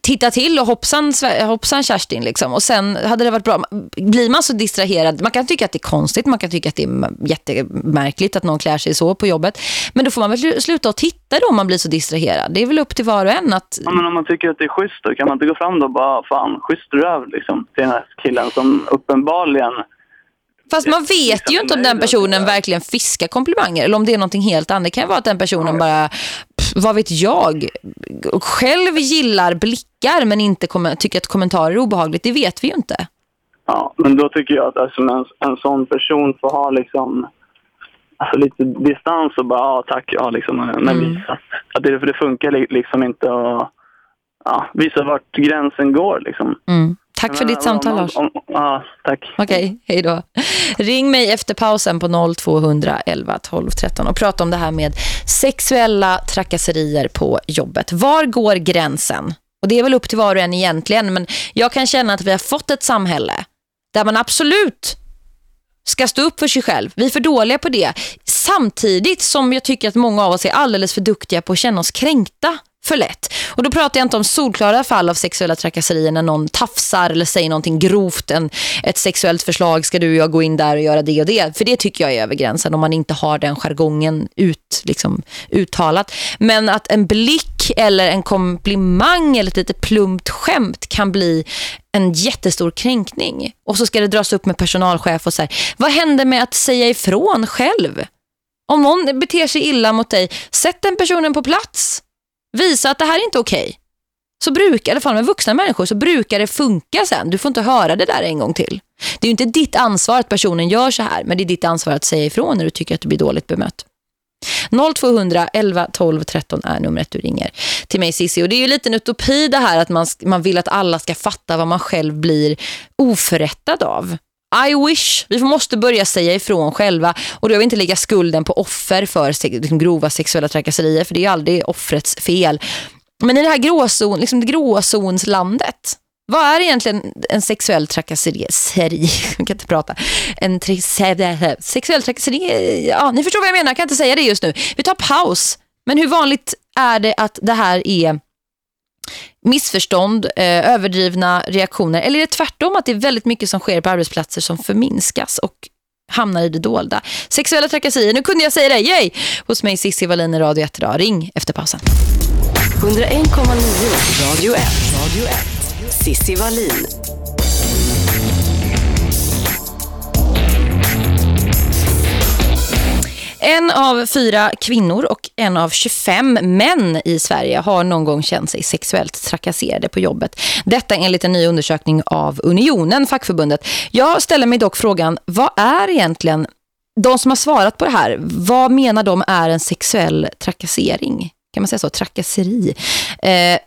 titta till och hoppsan, hoppsan Kerstin liksom. Och sen hade det varit bra. Blir man så distraherad, man kan tycka att det är konstigt, man kan tycka att det är jättemärkligt att någon klär sig så på jobbet. Men då får man väl slu- sluta och titta då om man blir så distraherad. Det är väl upp till var och en att... Ja, men om man tycker att det är schysst då kan man inte gå fram då och bara fan, schysst röv liksom till den här killen som uppenbarligen Fast man vet ju inte om den personen verkligen fiskar komplimanger eller om det är någonting helt annat. Det kan vara att den personen bara, vad vet jag, själv gillar blickar men inte tycker att kommentarer är obehagligt. Det vet vi ju inte. Ja, men då tycker jag att alltså, en, en sån person får ha liksom alltså, lite distans och bara ja tack, ja liksom, men Mm. visa att det, för det funkar li- liksom inte och ja, visa vart gränsen går liksom. Mm. Tack för ditt samtal, Lars. Ja, tack. Okej, hej då. Ring mig efter pausen på 0200 11 12 13 och prata om det här med sexuella trakasserier på jobbet. Var går gränsen? Och det är väl upp till var och en egentligen, men jag kan känna att vi har fått ett samhälle där man absolut ska stå upp för sig själv. Vi är för dåliga på det. Samtidigt som jag tycker att många av oss är alldeles för duktiga på att känna oss kränkta för lätt. Och då pratar jag inte om solklara fall av sexuella trakasserier när någon tafsar eller säger någonting grovt. En, ett sexuellt förslag, ska du och jag gå in där och göra det och det? För det tycker jag är över gränsen om man inte har den jargongen ut, liksom, uttalat. Men att en blick eller en komplimang eller ett lite plumpt skämt kan bli en jättestor kränkning. Och så ska det dras upp med personalchef och så här, vad händer med att säga ifrån själv? Om någon beter sig illa mot dig, sätt den personen på plats. Visa att det här är inte okej. Så brukar, i alla fall med vuxna människor, så brukar det funka sen. Du får inte höra det där en gång till. Det är ju inte ditt ansvar att personen gör så här, men det är ditt ansvar att säga ifrån när du tycker att du blir dåligt bemött. 0200 11 12 13 är numret du ringer till mig Sissi. Och det är ju lite en utopi det här att man, man vill att alla ska fatta vad man själv blir oförrättad av. I wish. Vi måste börja säga ifrån själva. Och då vill vi inte lägga skulden på offer för liksom, grova sexuella trakasserier. För det är ju aldrig offrets fel. Men i det här gråzon, liksom det gråzonslandet. Vad är egentligen en sexuell trakasseri? Seri, jag kan inte prata. En sexuell trakasseri, ja, ni förstår vad jag menar. Jag kan inte säga det just nu. Vi tar paus. Men hur vanligt är det att det här är missförstånd, eh, överdrivna reaktioner? Eller är det tvärtom att det är väldigt mycket som sker på arbetsplatser som förminskas och hamnar i det dolda? Sexuella trakasserier, nu kunde jag säga det, yay! Hos mig Cissi Wallin i Radio 1 idag. Ring efter pausen. 101,9 Radio 1. Radio 1. Cissi Wallin. En av fyra kvinnor och en av 25 män i Sverige har någon gång känt sig sexuellt trakasserade på jobbet. Detta enligt en ny undersökning av Unionen, fackförbundet. Jag ställer mig dock frågan, vad är egentligen de som har svarat på det här? Vad menar de är en sexuell trakassering? Kan man säga så? Trakasseri. Eh,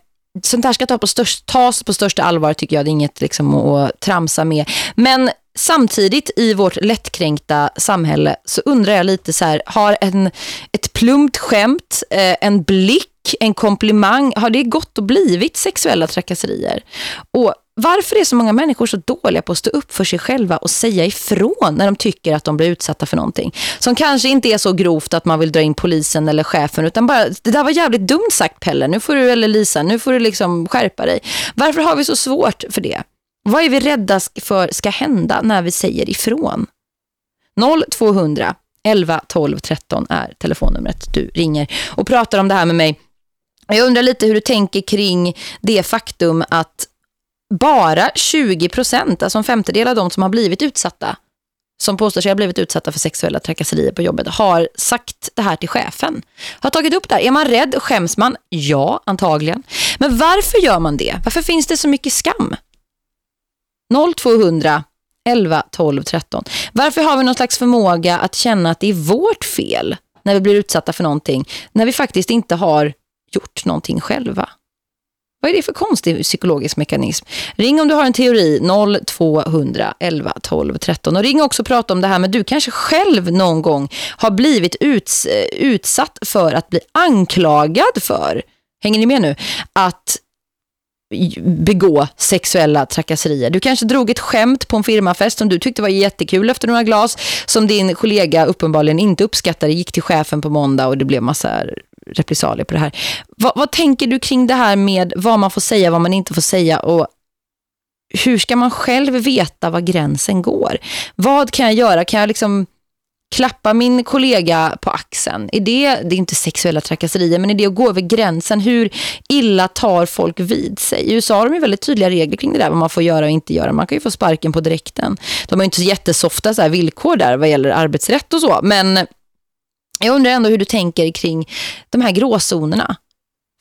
sånt här ska ta på störst, tas på största allvar tycker jag. Det är inget liksom att tramsa med. Men samtidigt i vårt lättkränkta samhälle så undrar jag lite så här, har en, ett plumpt skämt, eh, en blick, en komplimang, har det gått och blivit sexuella trakasserier? Och varför är så många människor så dåliga på att stå upp för sig själva och säga ifrån när de tycker att de blir utsatta för någonting? Som kanske inte är så grovt att man vill dra in polisen eller chefen utan bara, det där var jävligt dumt sagt Pelle, nu får du, eller Lisa, nu får du liksom skärpa dig. Varför har vi så svårt för det? Vad är vi rädda för ska hända när vi säger ifrån? 0200 11 12 13 är telefonnumret du ringer och pratar om det här med mig. Jag undrar lite hur du tänker kring det faktum att bara 20 procent, alltså en femtedel av de som har blivit utsatta, som påstår sig ha blivit utsatta för sexuella trakasserier på jobbet, har sagt det här till chefen. Har tagit upp det här. Är man rädd? Skäms man? Ja, antagligen. Men varför gör man det? Varför finns det så mycket skam? 0200 11 12 13. Varför har vi någon slags förmåga att känna att det är vårt fel när vi blir utsatta för någonting när vi faktiskt inte har gjort någonting själva? Vad är det för konstig psykologisk mekanism? Ring om du har en teori 0200 11 12 13 och ring också och prata om det här men du kanske själv någon gång har blivit uts utsatt för att bli anklagad för hänger ni med nu? Att begå sexuella trakasserier. Du kanske drog ett skämt på en firmafest som du tyckte var jättekul efter några glas som din kollega uppenbarligen inte uppskattade, gick till chefen på måndag och det blev massa repressalier på det här. Vad, vad tänker du kring det här med vad man får säga, vad man inte får säga och hur ska man själv veta var gränsen går? Vad kan jag göra? Kan jag liksom klappa min kollega på axeln. Är det, det är inte sexuella trakasserier, men är det att gå över gränsen? Hur illa tar folk vid sig? I USA har de ju väldigt tydliga regler kring det där, vad man får göra och inte göra. Man kan ju få sparken på direkten. De har ju inte så jättesofta så här villkor där vad gäller arbetsrätt och så, men jag undrar ändå hur du tänker kring de här gråzonerna.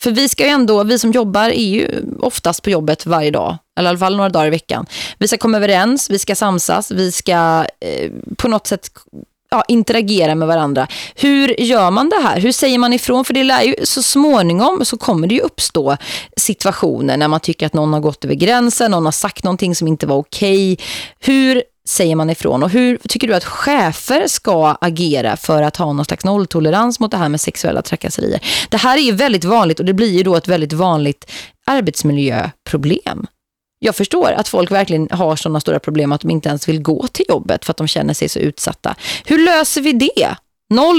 För vi ska ju ändå, vi som jobbar är ju oftast på jobbet varje dag. Eller i alla fall några dagar i veckan. Vi ska komma överens, vi ska samsas, vi ska eh, på något sätt ja, interagera med varandra. Hur gör man det här? Hur säger man ifrån? För det lär ju så småningom så kommer det ju uppstå situationer när man tycker att någon har gått över gränsen, någon har sagt någonting som inte var okej. Hur säger man ifrån? Och hur tycker du att chefer ska agera för att ha någon slags nolltolerans mot det här med sexuella trakasserier? Det här är ju väldigt vanligt och det blir ju då ett väldigt vanligt arbetsmiljöproblem jag förstår att folk verkligen har sådana stora problem att de inte ens vill gå till jobbet för att de känner sig så utsatta. Hur löser vi det?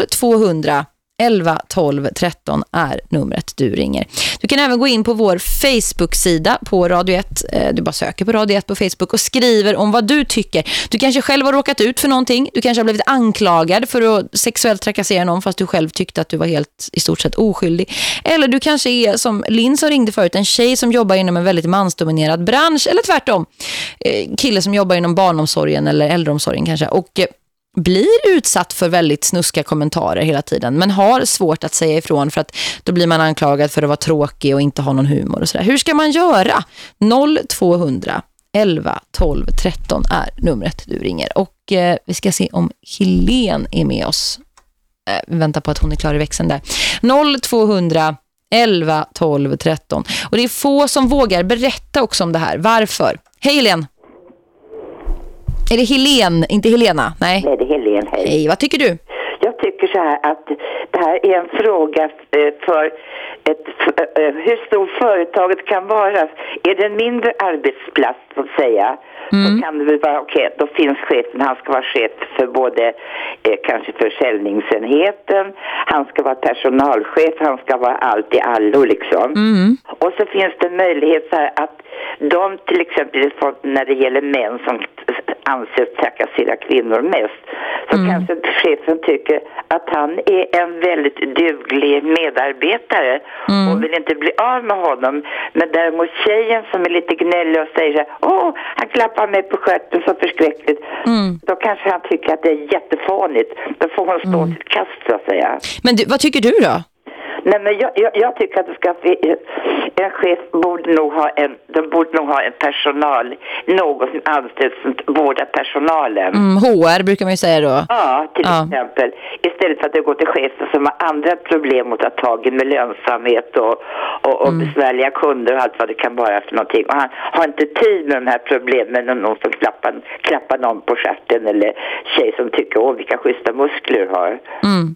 0200 11 12 13 är numret du ringer. Du kan även gå in på vår Facebook-sida på Radio 1. Eh, du bara söker på Radio 1 på Facebook och skriver om vad du tycker. Du kanske själv har råkat ut för någonting. Du kanske har blivit anklagad för att sexuellt trakassera någon fast du själv tyckte att du var helt i stort sett oskyldig. Eller du kanske är som Linn som ringde förut, en tjej som jobbar inom en väldigt mansdominerad bransch. Eller tvärtom, eh, kille som jobbar inom barnomsorgen eller äldreomsorgen kanske. Och eh, blir utsatt för väldigt snuska kommentarer hela tiden men har svårt att säga ifrån för att då blir man anklagad för att vara tråkig och inte ha någon humor och sådär. Hur ska man göra? 0200 11 12 13 är numret du ringer och eh, vi ska se om Helen är med oss. Eh, vi väntar på att hon är klar i växeln där. 0200 11 12 13 och det är få som vågar berätta också om det här. Varför? Hej Helen! Är det Helen, inte Helena? Nej, Nej det är Helen. Hej. Hej, vad tycker du? Jag tycker så här att det här är en fråga eh, för ett, eh, hur stort företaget kan vara. Är det en mindre arbetsplats, så att säga, Mm. så kan det väl vara okej. Då finns chefen, han ska vara chef för både eh, kanske försäljningsenheten, han ska vara personalchef, han ska vara allt i allo liksom. Mm. Och så finns det en möjlighet så här att de till exempel när det gäller män som anses trakassera kvinnor mest så kanske chefen tycker att han är en väldigt duglig medarbetare och vill inte bli av med honom. Men däremot tjejen som är lite gnällig och säger så här, åh, han klappar mig på stjärten så förskräckligt. Då kanske han tycker att det är jättefånigt. Då får hon stå till kast så att säga. Men du, vad tycker du då? Nej, men jag, jag, jag tycker att det ska en chef borde nog ha en, de borde nog ha en personal, någon som anställs som vårdar personalen. Mm, HR brukar man ju säga då. Ja, till Ja. exempel. Istället för att det går till chefen som har andra problem att ta tag i med lönsamhet och, och, och besvärliga kunder och allt vad det kan vara för någonting. Och han har inte tid med de här problemen och någon som klappar, klappar någon på stjärten eller tjej som tycker åh vilka schyssta muskler du har. Mm.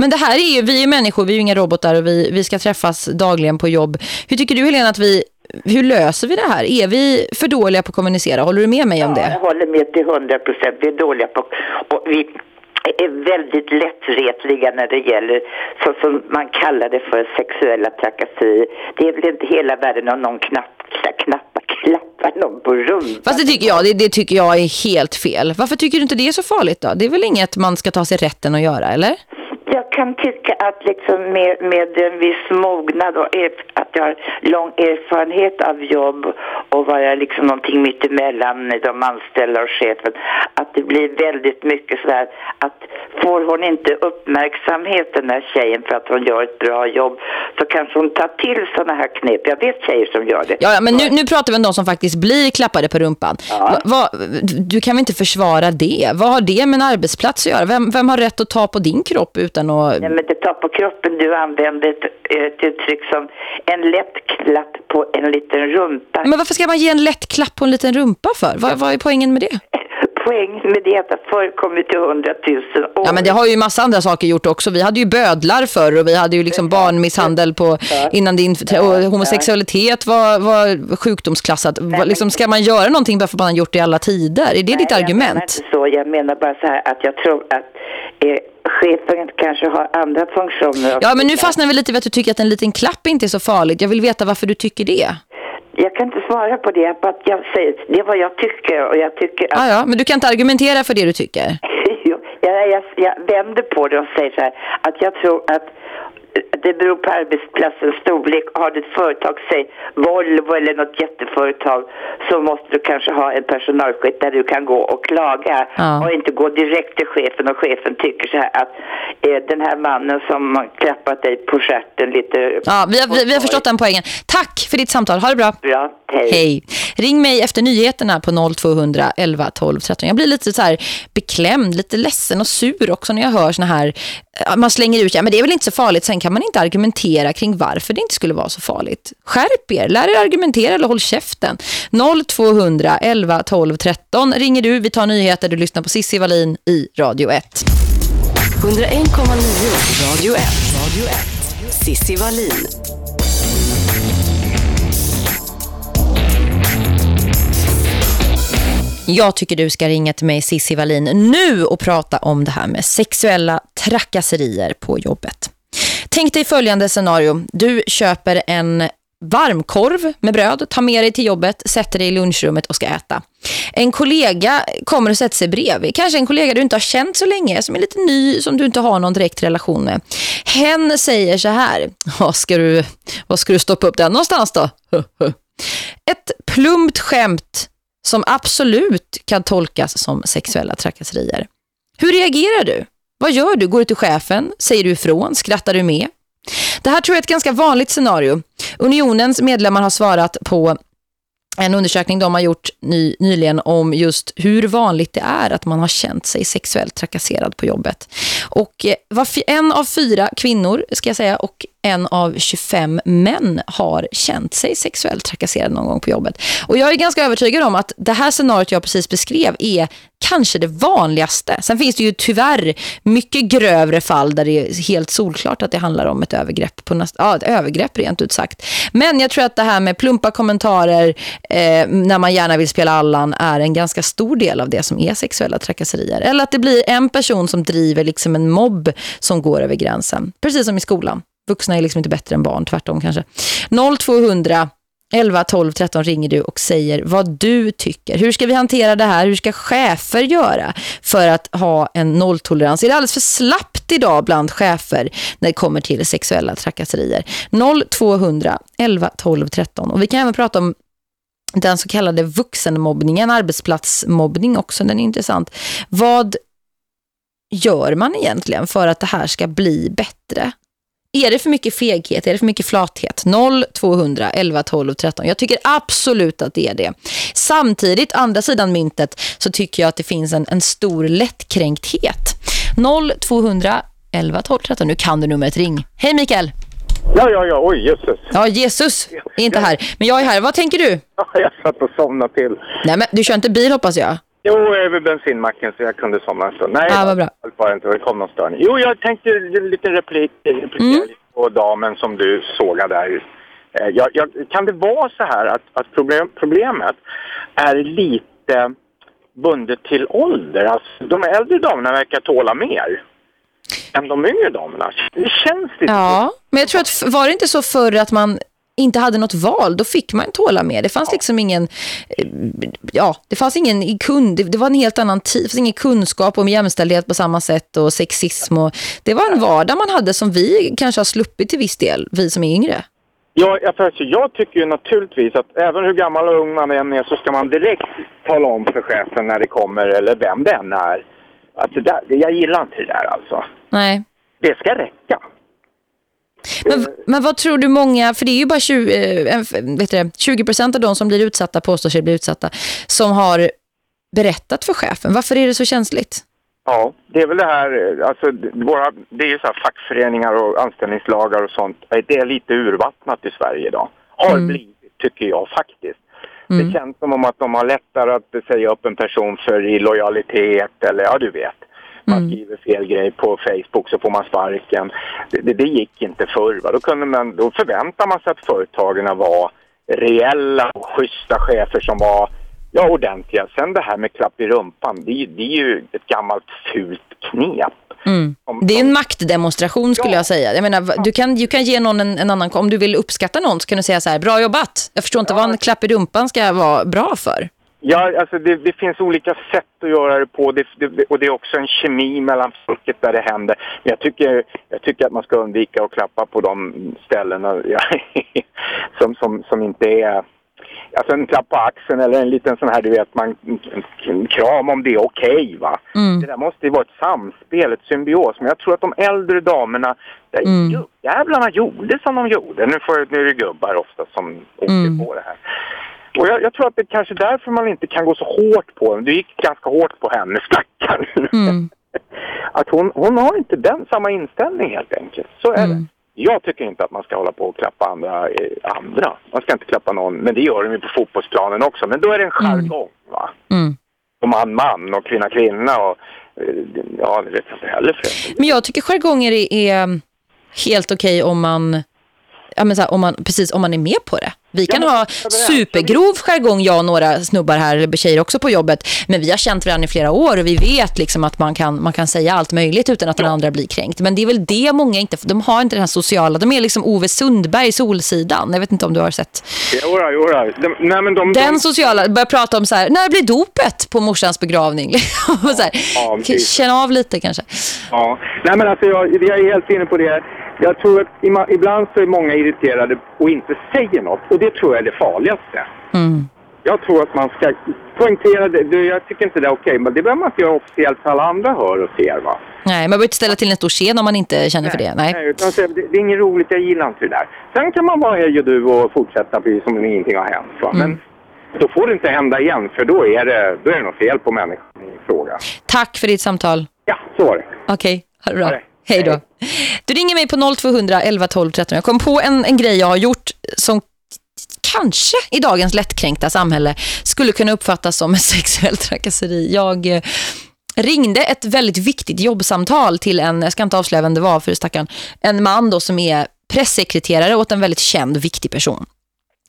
Men det här är ju, vi är människor, vi är ju inga robotar och vi, vi ska träffas dagligen på jobb. Hur tycker du Helena att vi, hur löser vi det här? Är vi för dåliga på att kommunicera? Håller du med mig om Ja, det? jag håller med till hundra procent. Vi är dåliga på och vi är väldigt lättretliga när det gäller så som man kallar det för sexuella trakasserier. Det är väl inte hela världen om någon knapp, knappar, klappar någon på rumpan. Fast det tycker jag, det, det tycker jag är helt fel. Varför tycker du inte det är så farligt då? Det är väl inget man ska ta sig rätten att göra, eller? Jag kan tycka att liksom med, med en viss mognad och att jag har lång erfarenhet av jobb och vara liksom någonting mittemellan de anställda och chefen, att det blir väldigt mycket så här att får hon inte uppmärksamhet den här tjejen för att hon gör ett bra jobb så kanske hon tar till sådana här knep. Jag vet tjejer som gör det. Ja, ja, men nu, nu pratar vi om de som faktiskt blir klappade på rumpan. Va, va, du kan väl inte försvara det? Vad har det med en arbetsplats att göra? Vem, vem har rätt att ta på din kropp utan att... Nej, men det tar på kroppen. Du använder ett, ett uttryck som en lätt klapp på en liten rumpa. Men varför ska man ge en lätt klapp på en liten rumpa för? Vad, vad är poängen med det? Poäng med det att det förekommit i hundratusen år. Ja, men det har ju massa andra saker gjort också. Vi hade ju bödlar förr och vi hade ju liksom barnmisshandel på innan din och homosexualitet var, var sjukdomsklassat. Liksom, ska man göra någonting bara för att man har gjort det i alla tider? Är det ditt Nej, Jag menar argument? inte så. Jag menar bara så här att jag tror att chefen kanske har andra funktioner. Ja, men nu fastnar vi lite vid att du tycker att en liten klapp inte är så farligt. Jag vill veta varför du tycker det. Jag kan inte svara på det. Bara att jag säger, det är vad jag tycker och jag tycker att Ja, ja, men du kan inte argumentera för det du tycker. Jo, jag, jag, jag vänder på det och säger så här att jag tror att det beror på arbetsplatsens storlek. Har du ett företag, säg Volvo eller något jätteföretag så måste du kanske ha en personalchef där du kan gå och klaga Ja. och inte gå direkt till chefen och chefen tycker så här att eh, den här mannen som har klappat dig på stjärten lite Ja, vi har, vi, vi har förstått den poängen. Tack för ditt samtal. Ha det bra. bra. Hej. Hej. Ring mig efter nyheterna på 0200 11 12 13. Jag blir lite så här beklämd, lite ledsen och sur också när jag hör såna här man slänger ut, ja men det är väl inte så farligt. Sen kan man inte argumentera kring varför det inte skulle vara så farligt. Skärp er, lär er argumentera eller håll käften. 0200 11 12 13 ringer du, vi tar nyheter, du lyssnar på Sissi Wallin i Radio 1. 101,9 Radio 1. Radio 1. Sissi Wallin. Jag tycker du ska ringa till mig Sissi Wallin nu och prata om det här med sexuella trakasserier på jobbet. Tänk dig följande scenario. Du köper en varmkorv med bröd, tar med dig till jobbet, sätter dig i lunchrummet och ska äta. En kollega kommer och sätter sig bredvid. Kanske en kollega du inte har känt så länge, som är lite ny, som du inte har någon direkt relation med. Hen säger så här, vad ska du, vad ska du stoppa upp den någonstans då? Ett plumpt skämt som absolut kan tolkas som sexuella trakasserier. Hur reagerar du? Vad gör du? Går du till chefen? Säger du ifrån? Skrattar du med? Det här tror jag är ett ganska vanligt scenario. Unionens medlemmar har svarat på en undersökning de har gjort ny, nyligen om just hur vanligt det är att man har känt sig sexuellt trakasserad på jobbet. Och eh, var en av fyra kvinnor ska jag säga och en av 25 män har känt sig sexuellt trakasserad någon gång på jobbet. Och jag är ganska övertygad om att det här scenariot jag precis beskrev är kanske det vanligaste. Sen finns det ju tyvärr mycket grövre fall där det är helt solklart att det handlar om ett övergrepp på nästa, ja, ett övergrepp rent ut sagt. Men jag tror att det här med plumpa kommentarer eh, när man gärna vill spela Allan är en ganska stor del av det som är sexuella trakasserier. Eller att det blir en person som driver liksom en mobb som går över gränsen. Precis som i skolan. Vuxna är liksom inte bättre än barn, tvärtom kanske. 0200 11, 12, 13 ringer du och säger vad du tycker. Hur ska vi hantera det här? Hur ska chefer göra för att ha en nolltolerans? Är det alldeles för slappt idag bland chefer när det kommer till sexuella trakasserier? 0200 11, 12, 13. Och vi kan även prata om den så kallade vuxenmobbningen, arbetsplatsmobbning också, den är intressant. Vad gör man egentligen för att det här ska bli bättre? Är det för mycket feghet? Är det för mycket flathet? 0, 200, 11, 12, 13. Jag tycker absolut att det är det. Samtidigt, andra sidan myntet, så tycker jag att det finns en, en stor lättkränkthet. 0, 200, 11, 12, 13. Nu kan du numret ring. Hej Mikael! Ja, ja, ja. Oj, Jesus. Ja, Jesus är inte här. Men jag är här. Vad tänker du? Jag satt och somnade till. Nej, men du kör inte bil hoppas jag. Jo, över bensinmacken så jag kunde somna en stund. Nej, Ja, vad bra. jag bara inte det kom någon störning. Jo, jag tänkte en liten replik, replikera Mm. på damen som du sågade där. Eh, Jag, jag, kan det vara så här att, att problem, problemet är lite bundet till ålder? Alltså, de äldre damerna verkar tåla mer än de yngre damerna. Det känns lite Ja, men jag tror att var det inte så förr att man inte hade något val, då fick man tåla med. Det fanns liksom ingen eh, ja, det fanns ingen kund, det, var en helt annan tid, det fanns ingen kunskap om jämställdhet på samma sätt och sexism och det var en vardag man hade som vi kanske har sluppit till viss del, vi som är yngre. Ja, alltså, jag tycker ju naturligtvis att även hur gammal och ung man än är så ska man direkt tala om för chefen när det kommer, eller vem det än är. Att det där, jag gillar inte det där alltså. Nej. Det ska räcka. Men, men vad tror du många, för det är ju bara 20, eh, vet du, det, 20% av de som blir utsatta, påstår sig bli utsatta, som har berättat för chefen. Varför är det så känsligt? Ja, det är väl det här, eh, alltså våra, det är ju så här fackföreningar och anställningslagar och sånt. Eh, Det är lite urvattnat i Sverige idag. Har blivit, tycker jag faktiskt. Det känns som om att de har lättare att säga upp en person för illojalitet eller ja, du vet. Man skriver fel grej på Facebook så får man sparken. Det, det, det gick inte förr. Va? Då, kunde man, då förväntar man sig att företagen var reella och schyssta chefer som var ja, ordentliga. Sen det här med klapp i rumpan, det, det är ju ett gammalt fult knep. Mm. Det är en maktdemonstration skulle jag säga. Jag menar, du kan, du kan ge någon en, en annan, om du vill uppskatta någon så kan du säga så här, bra jobbat. Jag förstår inte vad en klapp i rumpan ska vara bra för. Ja, alltså det, det finns olika sätt att göra det på det, det, och det är också en kemi mellan folket där det händer. Men jag tycker, jag tycker att man ska undvika att klappa på de ställena ja, som, som, som inte är... Alltså en klapp på axeln eller en liten sån här, du vet, man, en, kram om det är okej va. Mm. Det där måste ju vara ett samspel, ett symbios. Men jag tror att de äldre damerna, där Mm. jävlarna gjorde som de gjorde. Nu, får, nu är det gubbar ofta som åker Mm. på det här. Och jag, jag tror att det är kanske därför man inte kan gå så hårt på henne. Du gick ganska hårt på henne, stackarn. Mm. Att hon, hon har inte den samma inställning helt enkelt. Så är Mm. det. Jag tycker inte att man ska hålla på och klappa andra. Eh, andra. Man ska inte klappa någon, men det gör de ju på fotbollsplanen också. Men då är det en jargong va. Mm. Och man man och kvinna kvinna och eh, ja, det vet jag inte heller förresten. Men jag tycker jargonger är, helt okej om man ja, men så här, om man precis om man är med på det. Vi kan ha supergrov jargong, jag och några snubbar här, eller tjejer också på jobbet. Men vi har känt varandra i flera år och vi vet liksom att man kan, man kan säga allt möjligt utan att den andra blir kränkt. Men det är väl det många inte, de har inte den här sociala, de är liksom Ove Sundberg, Solsidan. Jag vet inte om du har sett. Jodå, jodå. De, nej, men de, Den de, sociala, börjar prata om så här, när blir dopet på morsans begravning? Och så här, ja, känna av lite kanske. Ja, nej men alltså jag, jag är helt inne på det. Jag tror att ibland så är många irriterade och inte säger något. Och det tror jag är det farligaste. Mm. Jag tror att man ska poängtera det. Jag tycker inte det är okej, men det behöver man inte göra officiellt så alla andra hör och ser va. Nej, man behöver inte ställa till en stor scen om man inte känner för det. Nej. Nej, utan det, det är inget roligt, jag gillar inte det där. Sen kan man vara hej och du och fortsätta precis som om ingenting har hänt. Va? Men då får det inte hända igen, för då är det, då är det något fel på människan i fråga. Tack för ditt samtal. Ja, så var det. Okej, ha det bra. Ha det. Hej då. Du ringer mig på 0200 11 12 13. Jag kom på en, en grej jag har gjort som kanske i dagens lättkränkta samhälle skulle kunna uppfattas som en sexuell trakasseri. Jag eh, ringde ett väldigt viktigt jobbsamtal till en, jag ska inte avslöja vem det var för stackarn, en man då som är pressekreterare åt en väldigt känd, viktig person.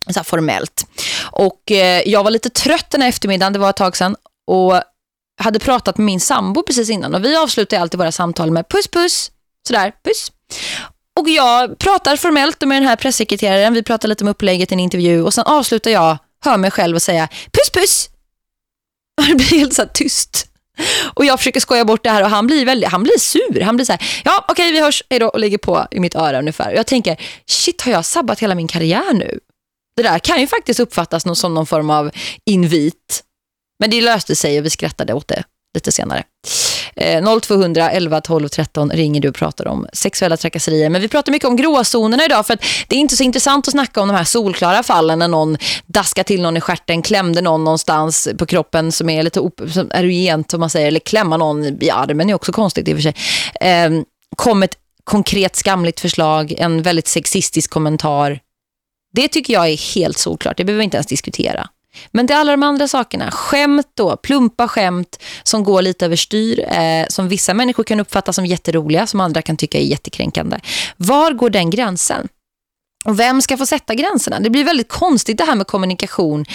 Så formellt. Och eh, jag var lite trött den här eftermiddagen, det var ett tag sedan. Och hade pratat med min sambo precis innan. Och vi avslutar alltid våra samtal med puss puss. Sådär, puss. Och jag pratar formellt med den här pressekreteraren. Vi pratar lite om upplägget i en intervju. Och sen avslutar jag, hör mig själv och säga puss puss. Och det blir helt så tyst. Och jag försöker skoja bort det här och han blir väldigt, han blir sur. Han blir så här, ja okej okay, vi hörs, hejdå och lägger på i mitt öra ungefär. Och jag tänker, shit har jag sabbat hela min karriär nu? Det där kan ju faktiskt uppfattas som någon form av invit. Men det löste sig och vi skrattade åt det lite senare. 0200 11 12 13 ringer du och pratar om sexuella trakasserier. Men vi pratar mycket om gråzonerna idag för att det är inte så intressant att snacka om de här solklara fallen när någon daskar till någon i skärten, klämde någon någonstans på kroppen som är lite som erogent om man säger, eller klämma någon i armen är också konstigt i och för sig. Ehm, kom ett konkret skamligt förslag, en väldigt sexistisk kommentar. Det tycker jag är helt solklart, det behöver vi inte ens diskutera. Men det är alla de andra sakerna. Skämt då, plumpa skämt som går lite överstyr. Eh, som vissa människor kan uppfatta som jätteroliga, som andra kan tycka är jättekränkande. Var går den gränsen? Och vem ska få sätta gränserna? Det blir väldigt konstigt det här med kommunikation.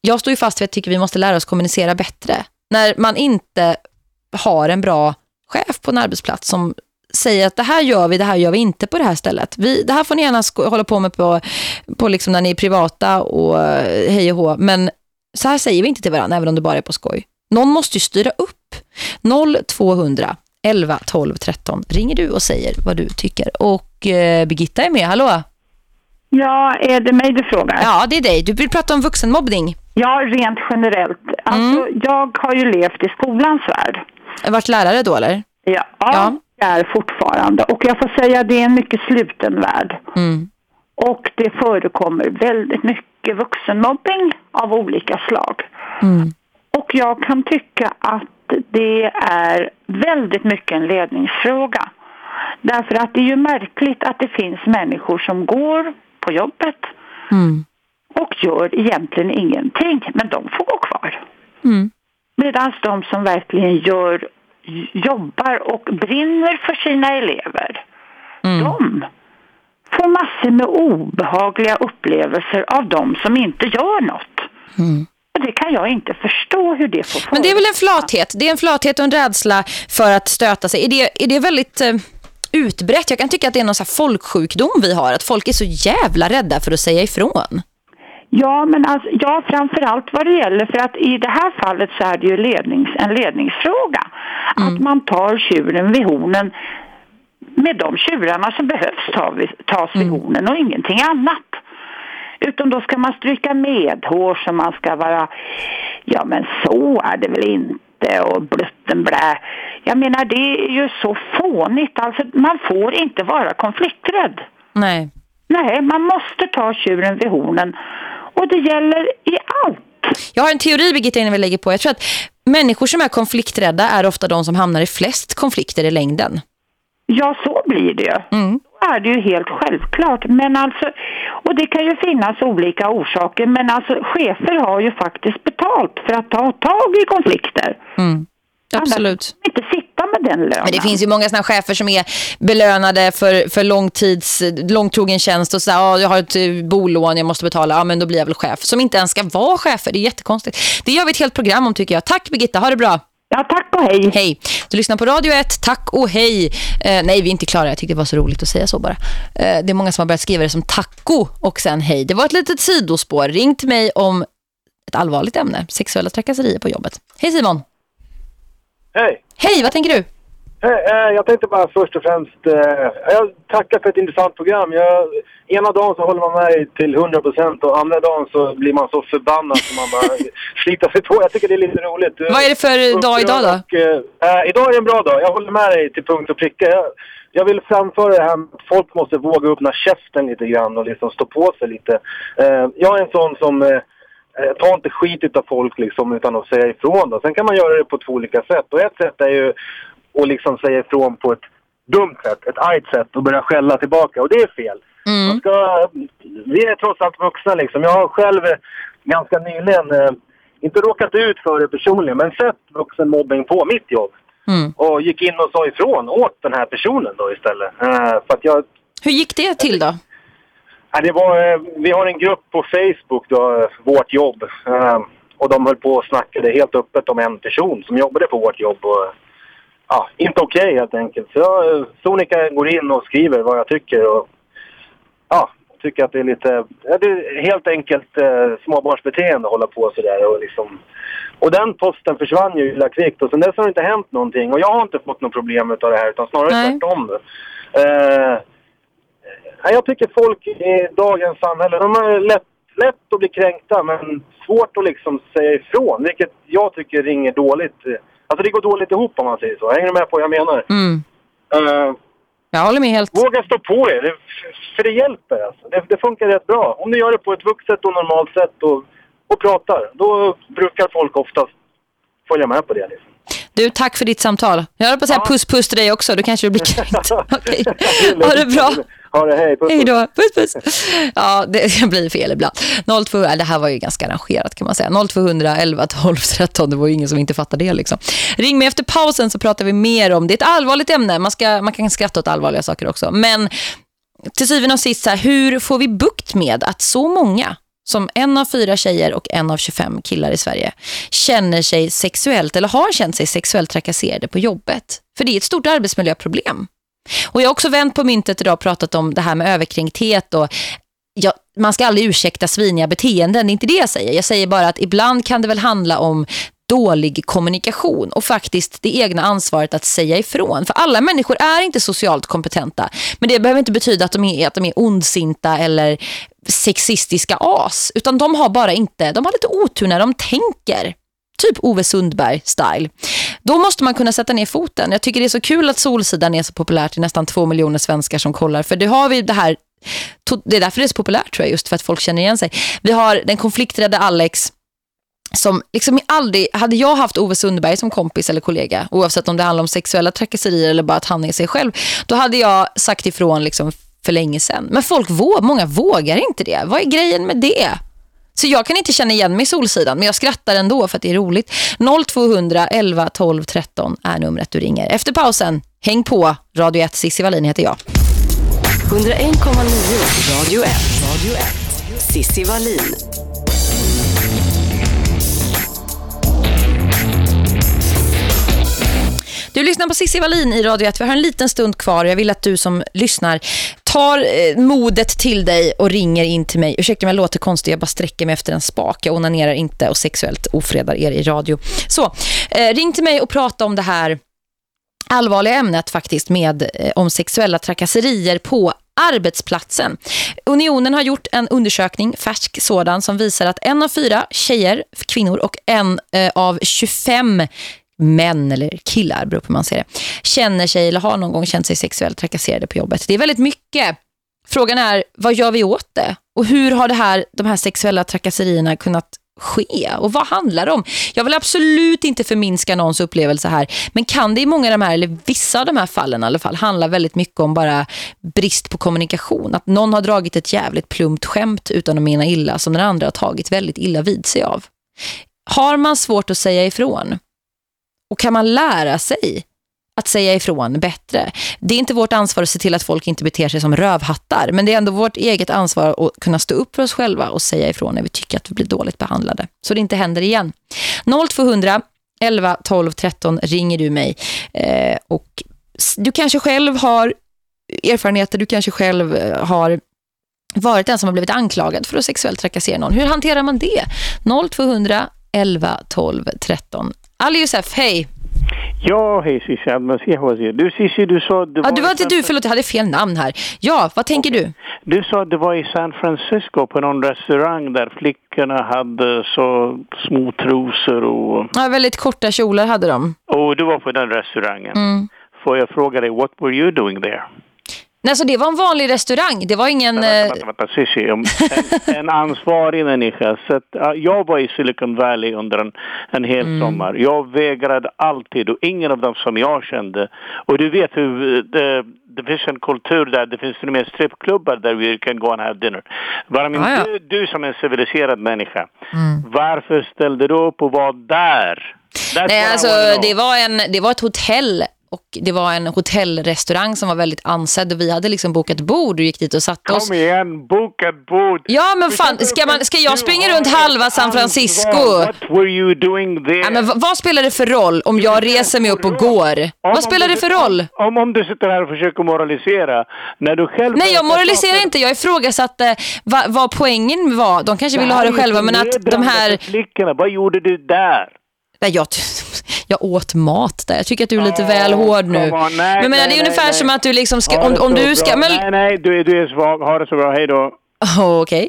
Jag står ju fast vid att jag tycker vi måste lära oss kommunicera bättre. När man inte har en bra chef på en arbetsplats som säger att det här gör vi, det här gör vi inte på det här stället. Vi, det här får ni gärna hålla på med på, på liksom när ni är privata och eh, hej och hå. Men så här säger vi inte till varandra, även om det bara är på skoj. Någon måste ju styra upp. 0200 11 12 13 ringer du och säger vad du tycker. Och eh, Birgitta är med, hallå? Ja, är det mig du frågar? Ja, det är dig. Du vill prata om vuxenmobbning. Ja, rent generellt. Alltså, mm. jag har ju levt i skolans värld. Varit lärare då, eller? Ja, ja är fortfarande. Och jag får säga det är en mycket sluten värld. Mm. Och det förekommer väldigt mycket vuxenmobbing av olika slag. Mm. Och jag kan tycka att det är väldigt mycket en ledningsfråga. Därför att det är ju märkligt att det finns människor som går på jobbet mm. och gör egentligen ingenting, men de får gå kvar. Mm. Medan de som verkligen gör jobbar och brinner för sina elever, mm. de får massor med obehagliga upplevelser av de som inte gör något. Mm. Och det kan jag inte förstå hur det får Men det är väl en flathet? Det är en flathet och en rädsla för att stöta sig. Är det, är det väldigt eh, utbrett? Jag kan tycka att det är någon så folksjukdom vi har. Att folk är så jävla rädda för att säga ifrån. Ja, men alltså, ja, framförallt vad det gäller för att i det här fallet så är det ju lednings, en ledningsfråga. Mm. Att man tar tjuren vid hornen med de tjurarna som behövs tas vid mm. hornen och ingenting annat. Utan då ska man stryka med hår som man ska vara, ja men så är det väl inte och blutten blä. Jag menar det är ju så fånigt, alltså man får inte vara konflikträdd. Nej. Nej, man måste ta tjuren vid hornen och det gäller i allt. Jag har en teori, Birgitta, innan vi lägger på. Jag tror att människor som är konflikträdda är ofta de som hamnar i flest konflikter i längden. Ja, så blir det ju. Mm. Så är det ju helt självklart. Men alltså, och det kan ju finnas olika orsaker. Men alltså, chefer har ju faktiskt betalt för att ta tag i konflikter. Mm. Absolut. Annars inte sitta den lönen. Men det finns ju många såna chefer som är belönade för, för långtids, långtrogen tjänst och så ja, jag har ett eh, bolån, jag måste betala, ja men då blir jag väl chef. Som inte ens ska vara chefer, det är jättekonstigt. Det gör vi ett helt program om tycker jag. Tack Birgitta, ha det bra. Ja, tack och hej. Hej. Du lyssnar på Radio 1. Tack och hej. Eh, nej, vi är inte klara. Jag tyckte det var så roligt att säga så bara. Eh, det är många som har börjat skriva det som taco och sen hej. Det var ett litet sidospår. Ring till mig om ett allvarligt ämne. Sexuella trakasserier på jobbet. Hej Simon. Hej! Hej, vad tänker du? Hej, eh, jag tänkte bara först och främst... Eh, jag tackar för ett intressant program. Jag, ena dagen så håller man med till 100 procent och andra dagen så blir man så förbannad som man bara sliter sig på. Jag tycker det är lite roligt. Vad är det för dag idag då? Och, eh, idag är det en bra dag. Jag håller med dig till punkt och pricka. Jag, jag vill framföra det här att folk måste våga öppna käften lite grann och liksom stå på sig lite. Eh, jag är en sån som... Eh, ta inte skit av folk liksom utan att säga ifrån. Då. Sen kan man göra det på två olika sätt. Och ett sätt är ju att liksom säga ifrån på ett dumt sätt, ett argt sätt att börja skälla tillbaka och det är fel. Mm. Man ska, vi är trots allt vuxna liksom. Jag har själv eh, ganska nyligen, eh, inte råkat ut för det personligen, men sett vuxenmobbing på mitt jobb. Mm. Och gick in och sa ifrån åt den här personen då istället. För att jag, Hur gick det till då? Ja, det var, eh, vi har en grupp på Facebook, då, vårt jobb. Eh, Och de höll på och snackade helt öppet om en person som jobbade på vårt jobb. Och, ja, inte okej helt enkelt. Så jag, eh, Sonika går in och skriver vad jag tycker. Och, ja, tycker att det är lite, ja, det är helt enkelt eh, småbarnsbeteende att hålla på sådär. Och, liksom, och den posten försvann ju illa kvickt och sen dess har det inte hänt någonting. Och jag har inte fått något problem av det här utan snarare Nej. tvärtom. Eh, jag tycker folk i dagens samhälle, de har lätt, lätt att bli kränkta men svårt att liksom säga ifrån, vilket jag tycker ringer dåligt. Alltså det går dåligt ihop om man säger så. Hänger du med på vad jag menar? Mm. Eh, Jag håller med helt. Våga stå på er, för det hjälper alltså. Det, det funkar rätt bra. Om du gör det på ett vuxet och normalt sätt och, och pratar, då brukar folk oftast följa med på det. Liksom. Du, tack för ditt samtal. Jag höll på att säga puss puss till dig också. Du kanske blir kränkt. Okej. Ha det bra. Ha det, hej. Puss, Hej då. Puss, puss. Ja, det blir fel ibland. 02, ja, det här var ju ganska arrangerat kan man säga. 0200 11 12 13. Det var ju ingen som inte fattade det liksom. Ring mig efter pausen så pratar vi mer om det. är ett allvarligt ämne. Man, ska, man kan skratta åt allvarliga saker också. Men till syvende och sist, så här, hur får vi bukt med att så många som en av fyra tjejer och en av 25 killar i Sverige känner sig sexuellt eller har känt sig sexuellt trakasserade på jobbet? För det är ett stort arbetsmiljöproblem. Och jag har också vänt på myntet idag och pratat om det här med överkränkthet och ja, man ska aldrig ursäkta sviniga beteenden, det är inte det jag säger. Jag säger bara att ibland kan det väl handla om dålig kommunikation och faktiskt det egna ansvaret att säga ifrån. För alla människor är inte socialt kompetenta. Men det behöver inte betyda att de är, att de är ondsinta eller sexistiska as. Utan de har bara inte, de har lite otur när de tänker. Typ Ove Sundberg-style. Då måste man kunna sätta ner foten. Jag tycker det är så kul att Solsidan är så populärt i nästan två miljoner svenskar som kollar. För det har vi det här, det är därför det är så populärt tror jag, just för att folk känner igen sig. Vi har den konflikträdde Alex som liksom aldrig, hade jag haft Ove Sundberg som kompis eller kollega, oavsett om det handlar om sexuella trakasserier eller bara att han är sig själv, då hade jag sagt ifrån liksom för länge sedan. Men folk vågar, många vågar inte det. Vad är grejen med det? Så jag kan inte känna igen mig i Solsidan, men jag skrattar ändå för att det är roligt. 0200 11 12 13 är numret du ringer. Efter pausen, häng på. Radio 1, Cissi Wallin heter jag. 101,9 Radio 1. Radio 1. Sissi Wallin. Du lyssnar på Cissi Wallin i Radio 1. Vi har en liten stund kvar. Jag vill att du som lyssnar tar eh, modet till dig och ringer in till mig. Ursäkta om jag låter konstigt. Jag bara sträcker mig efter en spak. Jag onanerar inte och sexuellt ofredar er i radio. Så, eh, ring till mig och prata om det här allvarliga ämnet faktiskt med eh, om sexuella trakasserier på arbetsplatsen. Unionen har gjort en undersökning, färsk sådan, som visar att en av fyra tjejer, kvinnor och en eh, av 25 män eller killar, beror på hur man ser det, känner sig eller har någon gång känt sig sexuellt trakasserade på jobbet. Det är väldigt mycket. Frågan är, vad gör vi åt det? Och hur har det här, de här sexuella trakasserierna kunnat ske? Och vad handlar det om? Jag vill absolut inte förminska någons upplevelse här. Men kan det i många av de här, eller vissa av de här fallen i alla fall, handla väldigt mycket om bara brist på kommunikation? Att någon har dragit ett jävligt plumpt skämt utan att mena illa som den andra har tagit väldigt illa vid sig av. Har man svårt att säga ifrån? Och kan man lära sig att säga ifrån bättre? Det är inte vårt ansvar att se till att folk inte beter sig som rövhattar. Men det är ändå vårt eget ansvar att kunna stå upp för oss själva och säga ifrån när vi tycker att vi blir dåligt behandlade. Så det inte händer igen. 0200 11 12 13 ringer du mig. Eh, och du kanske själv har erfarenheter, du kanske själv eh, har varit den som har blivit anklagad för att sexuellt trakassera någon. Hur hanterar man det? 0200 11 12 13. Ali Youssef, hej. Ja, hej Cissi. Du Cissi, du sa... Det Ja, du var inte du, förlåt, jag hade fel namn här. Ja, vad tänker du? Du sa att det var i San Francisco på någon restaurang där flickorna hade så små trosor och... Ja, väldigt korta kjolar hade de. Och du var på den restaurangen. Mm. Får jag fråga dig, what were you doing there? Nej, så det var en vanlig restaurang. Det var ingen... Vänta, eh, vänta, vänta, Cissi. En, en ansvarig människa. Så jag var i Silicon Valley under en, en hel Mm. sommar. Jag vägrade alltid och ingen av dem som jag kände. Och du vet hur det, det finns en kultur där. Det finns till och med strippklubbar där vi kan gå and have dinner. Bara min, Ah, ja. du, du som en civiliserad människa. Mm. Varför ställde du upp och var där? That's Nej, alltså det var, en, det var ett hotell och det var en hotellrestaurang som var väldigt ansedd och vi hade liksom bokat bord och gick dit och satte oss. Kom igen, boka ett bord. Ja, men fan, ska, man, ska jag springa runt halva San Francisco? What were you doing there? Ja, men vad, spelar det för roll om jag reser mig upp och går? Vad spelar det för roll? Om, om du sitter här och försöker moralisera, när du själv... Nej, jag moraliserar inte. Jag ifrågasatte vad, vad poängen var. De kanske ville ha det själva, men att de här... Flickorna, vad gjorde du där? Nej, jag, jag åt mat där. Jag tycker att du är lite väl hård nu. On, nej, men, men nej, det är ungefär nej. som att du liksom ska... Om, om du ska... Men, Nej, nej, du, du är svag. Ha det så bra. Hej då. Oh, Okej.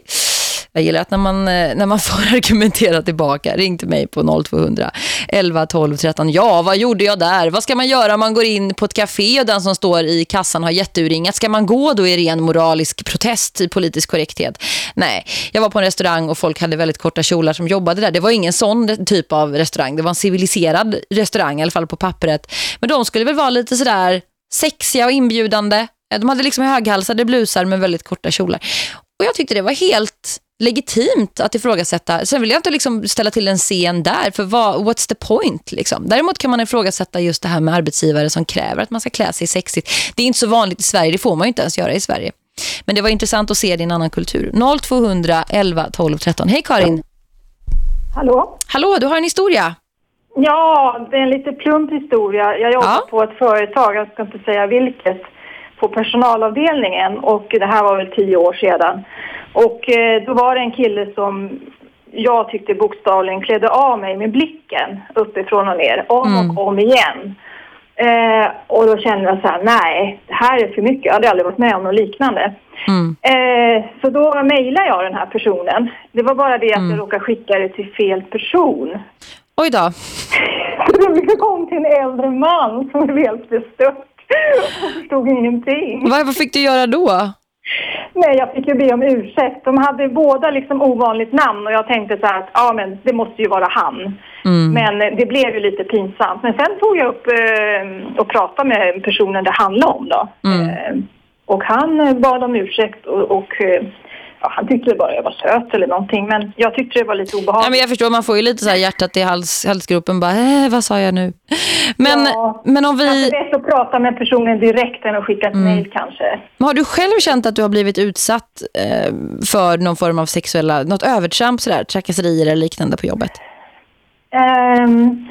Jag gillar att när man, eh, när man får argumentera tillbaka. Ring till mig på 0200 11 12 13. Ja, vad gjorde jag där? Vad ska man göra om man går in på ett café och den som står i kassan har jätteuringat? Ska man gå då i ren moralisk protest i politisk korrekthet? Nej, jag var på en restaurang och folk hade väldigt korta kjolar som jobbade där. Det var ingen sån typ av restaurang. Det var en civiliserad restaurang, i alla fall på pappret. Men de skulle väl vara lite sådär sexiga och inbjudande. De hade liksom höghalsade blusar med väldigt korta kjolar. Och jag tyckte det var helt legitimt att ifrågasätta. Sen vill jag inte liksom ställa till en scen där, för vad, what's the point? Liksom. Däremot kan man ifrågasätta just det här med arbetsgivare som kräver att man ska klä sig sexigt. Det är inte så vanligt i Sverige, det får man ju inte ens göra i Sverige. Men det var intressant att se det i en annan kultur. 0200 11 12 13. Hej Karin! Hallå? Hallå, du har en historia. Ja, det är en lite plump historia. Jag jobbar Ja. på ett företag, jag ska inte säga vilket, på personalavdelningen och det här var väl tio år sedan. Och eh, då var det en kille som jag tyckte bokstavligen klädde av mig med blicken uppifrån och ner, om och om igen. Eh, och då kände jag så här, nej, det här är för mycket. Jag hade aldrig varit med om något liknande. Eh, så då mejlade jag den här personen. Det var bara det att jag råkade skicka det till fel person. Oj då. Det kom till en äldre man som blev helt bestört och förstod ingenting. Vad, vad fick du göra då? Nej, jag fick ju be om ursäkt. De hade båda liksom ovanligt namn och jag tänkte så här att ja, men det måste ju vara han. Mm. Men eh, det blev ju lite pinsamt. Men sen tog jag upp eh, och pratade med personen det handlade om då. Mm. Eh, och han bad om ursäkt och, och eh, ja, han tyckte bara jag var söt eller någonting. Men jag tyckte det var lite obehagligt. Ja, men jag förstår, man får ju lite så här hjärtat i hals, halsgropen. Bara, eh, vad sa jag nu? Men, men om vi... Kanske bäst att prata med personen direkt än att skicka ett Mm. mejl kanske. Men har du själv känt att du har blivit utsatt eh, för någon form av sexuella, något övertramp sådär, trakasserier eller liknande på jobbet? Ehm,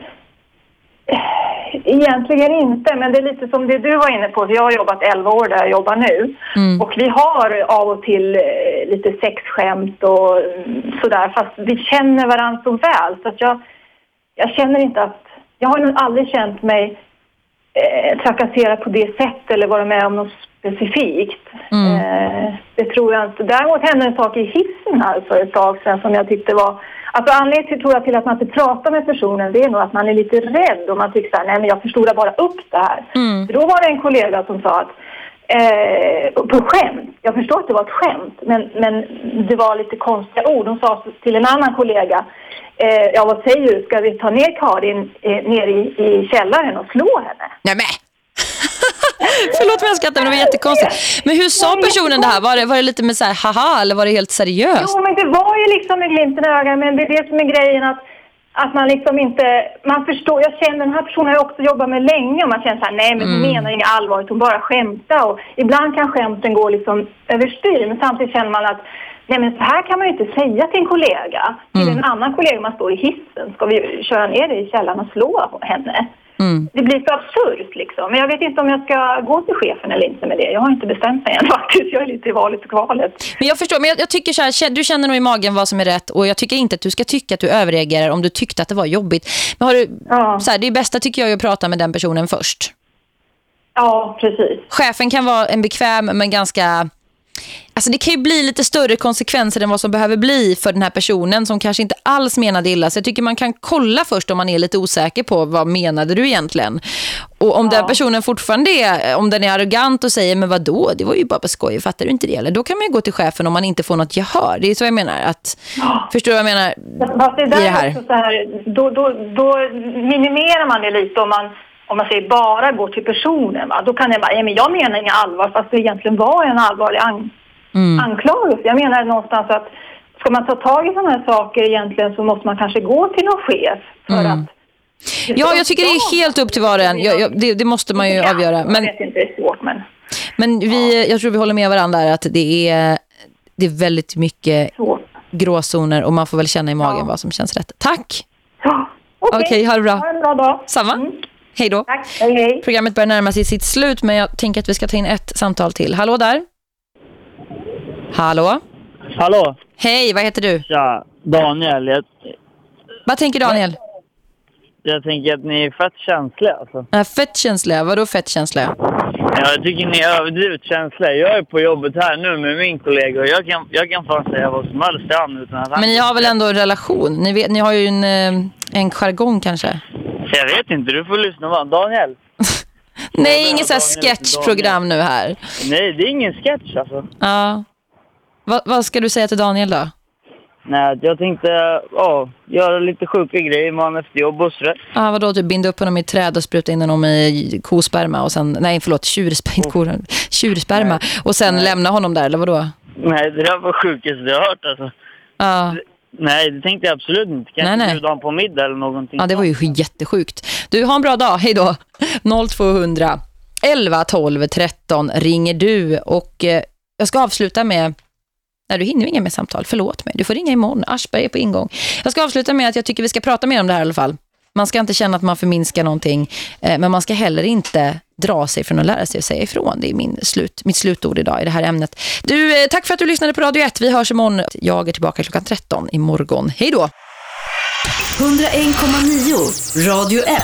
egentligen inte, men det är lite som det du var inne på. Jag har jobbat 11 år där jag jobbar nu. Mm. Och vi har av och till eh, lite sexskämt och mm, sådär, fast vi känner varandra så väl. Så att jag, jag känner inte att... Jag har nog aldrig känt mig eh, trakasserad på det sättet eller vara med om något specifikt. Eh, det tror jag inte. Däremot hände en sak i hissen här för ett tag sedan som jag tyckte var... Alltså anledningen till, tror jag, till att man inte pratar med personen det är nog att man är lite rädd och man tycker så här, nej men jag förstorar bara upp det här. För då var det en kollega som sa att Eh, på skämt. Jag förstår att det var ett skämt, men, men det var lite konstiga ord. Hon sa till en annan kollega, eh, ja vad säger du, ska vi ta ner Karin eh, ner i, i källaren och slå henne? Nej men! Förlåt men jag skrattar, men det var jättekonstigt. Men hur sa personen det här? Var det, var det lite med så här, haha, eller var det helt seriöst? Jo, men det var ju liksom med glimten i ögat, men det är det som är grejen att att man liksom inte, man förstår, jag känner den här personen har jag också jobbat med länge och man känner så här, nej men hon Mm. menar inget allvarligt, hon bara skämtar och ibland kan skämten gå liksom överstyr men samtidigt känner man att nej men så här kan man ju inte säga till en kollega, till Mm. en annan kollega man står i hissen, ska vi köra ner dig i källaren och slå henne? Mm. Det blir så absurt liksom. Men jag vet inte om jag ska gå till chefen eller inte med det. Jag har inte bestämt mig än faktiskt. Jag är lite i valet och kvalet. Men jag förstår, men jag, jag tycker så här, du känner nog i magen vad som är rätt och jag tycker inte att du ska tycka att du överreagerar om du tyckte att det var jobbigt. Men har du, så här, det bästa tycker jag är att prata med den personen först. Ja, precis. Chefen kan vara en bekväm men ganska Alltså det kan ju bli lite större konsekvenser än vad som behöver bli för den här personen som kanske inte alls menade illa. Så jag tycker man kan kolla först om man är lite osäker på vad menade du egentligen. Och om ja. den personen fortfarande är, om den är arrogant och säger men vad då? Det var ju bara på skoj, fattar du inte det? Eller då kan man ju gå till chefen om man inte får något gehör. Det är så jag menar. Att, ja. Förstår du vad jag menar Fast det där det här? så här då, då, då minimerar man det lite om man om man säger bara går till personen, va? då kan jag bara, ja, men jag menar inga allvar fast det egentligen var en allvarlig an mm. anklagelse. Jag menar någonstans att ska man ta tag i sådana här saker egentligen så måste man kanske gå till någon chef för mm. att Ja, jag tycker det är helt upp till var och en. Jag, jag, det, det, måste man ju ja, avgöra. Men, jag vet inte, det är svårt. Men, men vi, jag tror vi håller med varandra att det är, det är väldigt mycket svårt. gråzoner och man får väl känna i magen ja. vad som känns rätt. Tack! Ja, okej. Okay. okay, ha det bra. Ha en bra dag. Samma. Mm. Hej då. Tack, hej, hej. Programmet börjar närma sig sitt slut men jag tänker att vi ska ta in ett samtal till. Hallå där. Hallå? Hallå? Hej, vad heter du? Ja, Daniel. Jag... Vad tänker Daniel? Jag tänker att ni är fett känsliga. Alltså. Ja, fett känsliga? Vadå fett känsliga? Ja, jag tycker ni är överdrivet känsliga. Jag är på jobbet här nu med min kollega och jag kan, jag kan fan säga vad som helst till han utan att Men ni har väl ändå en relation? Ni, vet, ni har ju en, eh, en jargong kanske? Jag vet inte, du får lyssna. Va? Daniel? Nej, inget så här sketchprogram nu här. Nej, det är ingen sketch alltså. Ja. Va, vad ska du säga till Daniel då? Nej, jag tänkte ja, göra lite sjuka grejer imorgon efter jobb och sådär. Ja, ah, vadå? Typ binda upp honom i träd och spruta in honom i kosperma och sen, nej förlåt, tjursperma, oh. tjursperma och sen nej. lämna honom där, eller vadå? Nej, det där var sjukast jag har hört alltså. Ja. Nej, det tänkte jag absolut inte. Kan nej, inte bjuda honom på middag eller någonting? Ja, det var ju jättesjukt. Du, har en bra dag. Hej då. 0200 11 12 13 ringer du och eh, jag ska avsluta med Nej, du hinner inga mer samtal. Förlåt mig. Du får ringa imorgon. Aschberg är på ingång. Jag ska avsluta med att jag tycker vi ska prata mer om det här i alla fall. Man ska inte känna att man förminskar någonting. Eh, men man ska heller inte dra sig från att lära sig att säga ifrån. Det är min slut, mitt slutord idag i det här ämnet. Du, eh, tack för att du lyssnade på Radio 1. Vi hörs imorgon. Jag är tillbaka klockan 13 imorgon. Hej då! 101,9 Radio 1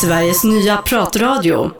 Sveriges nya pratradio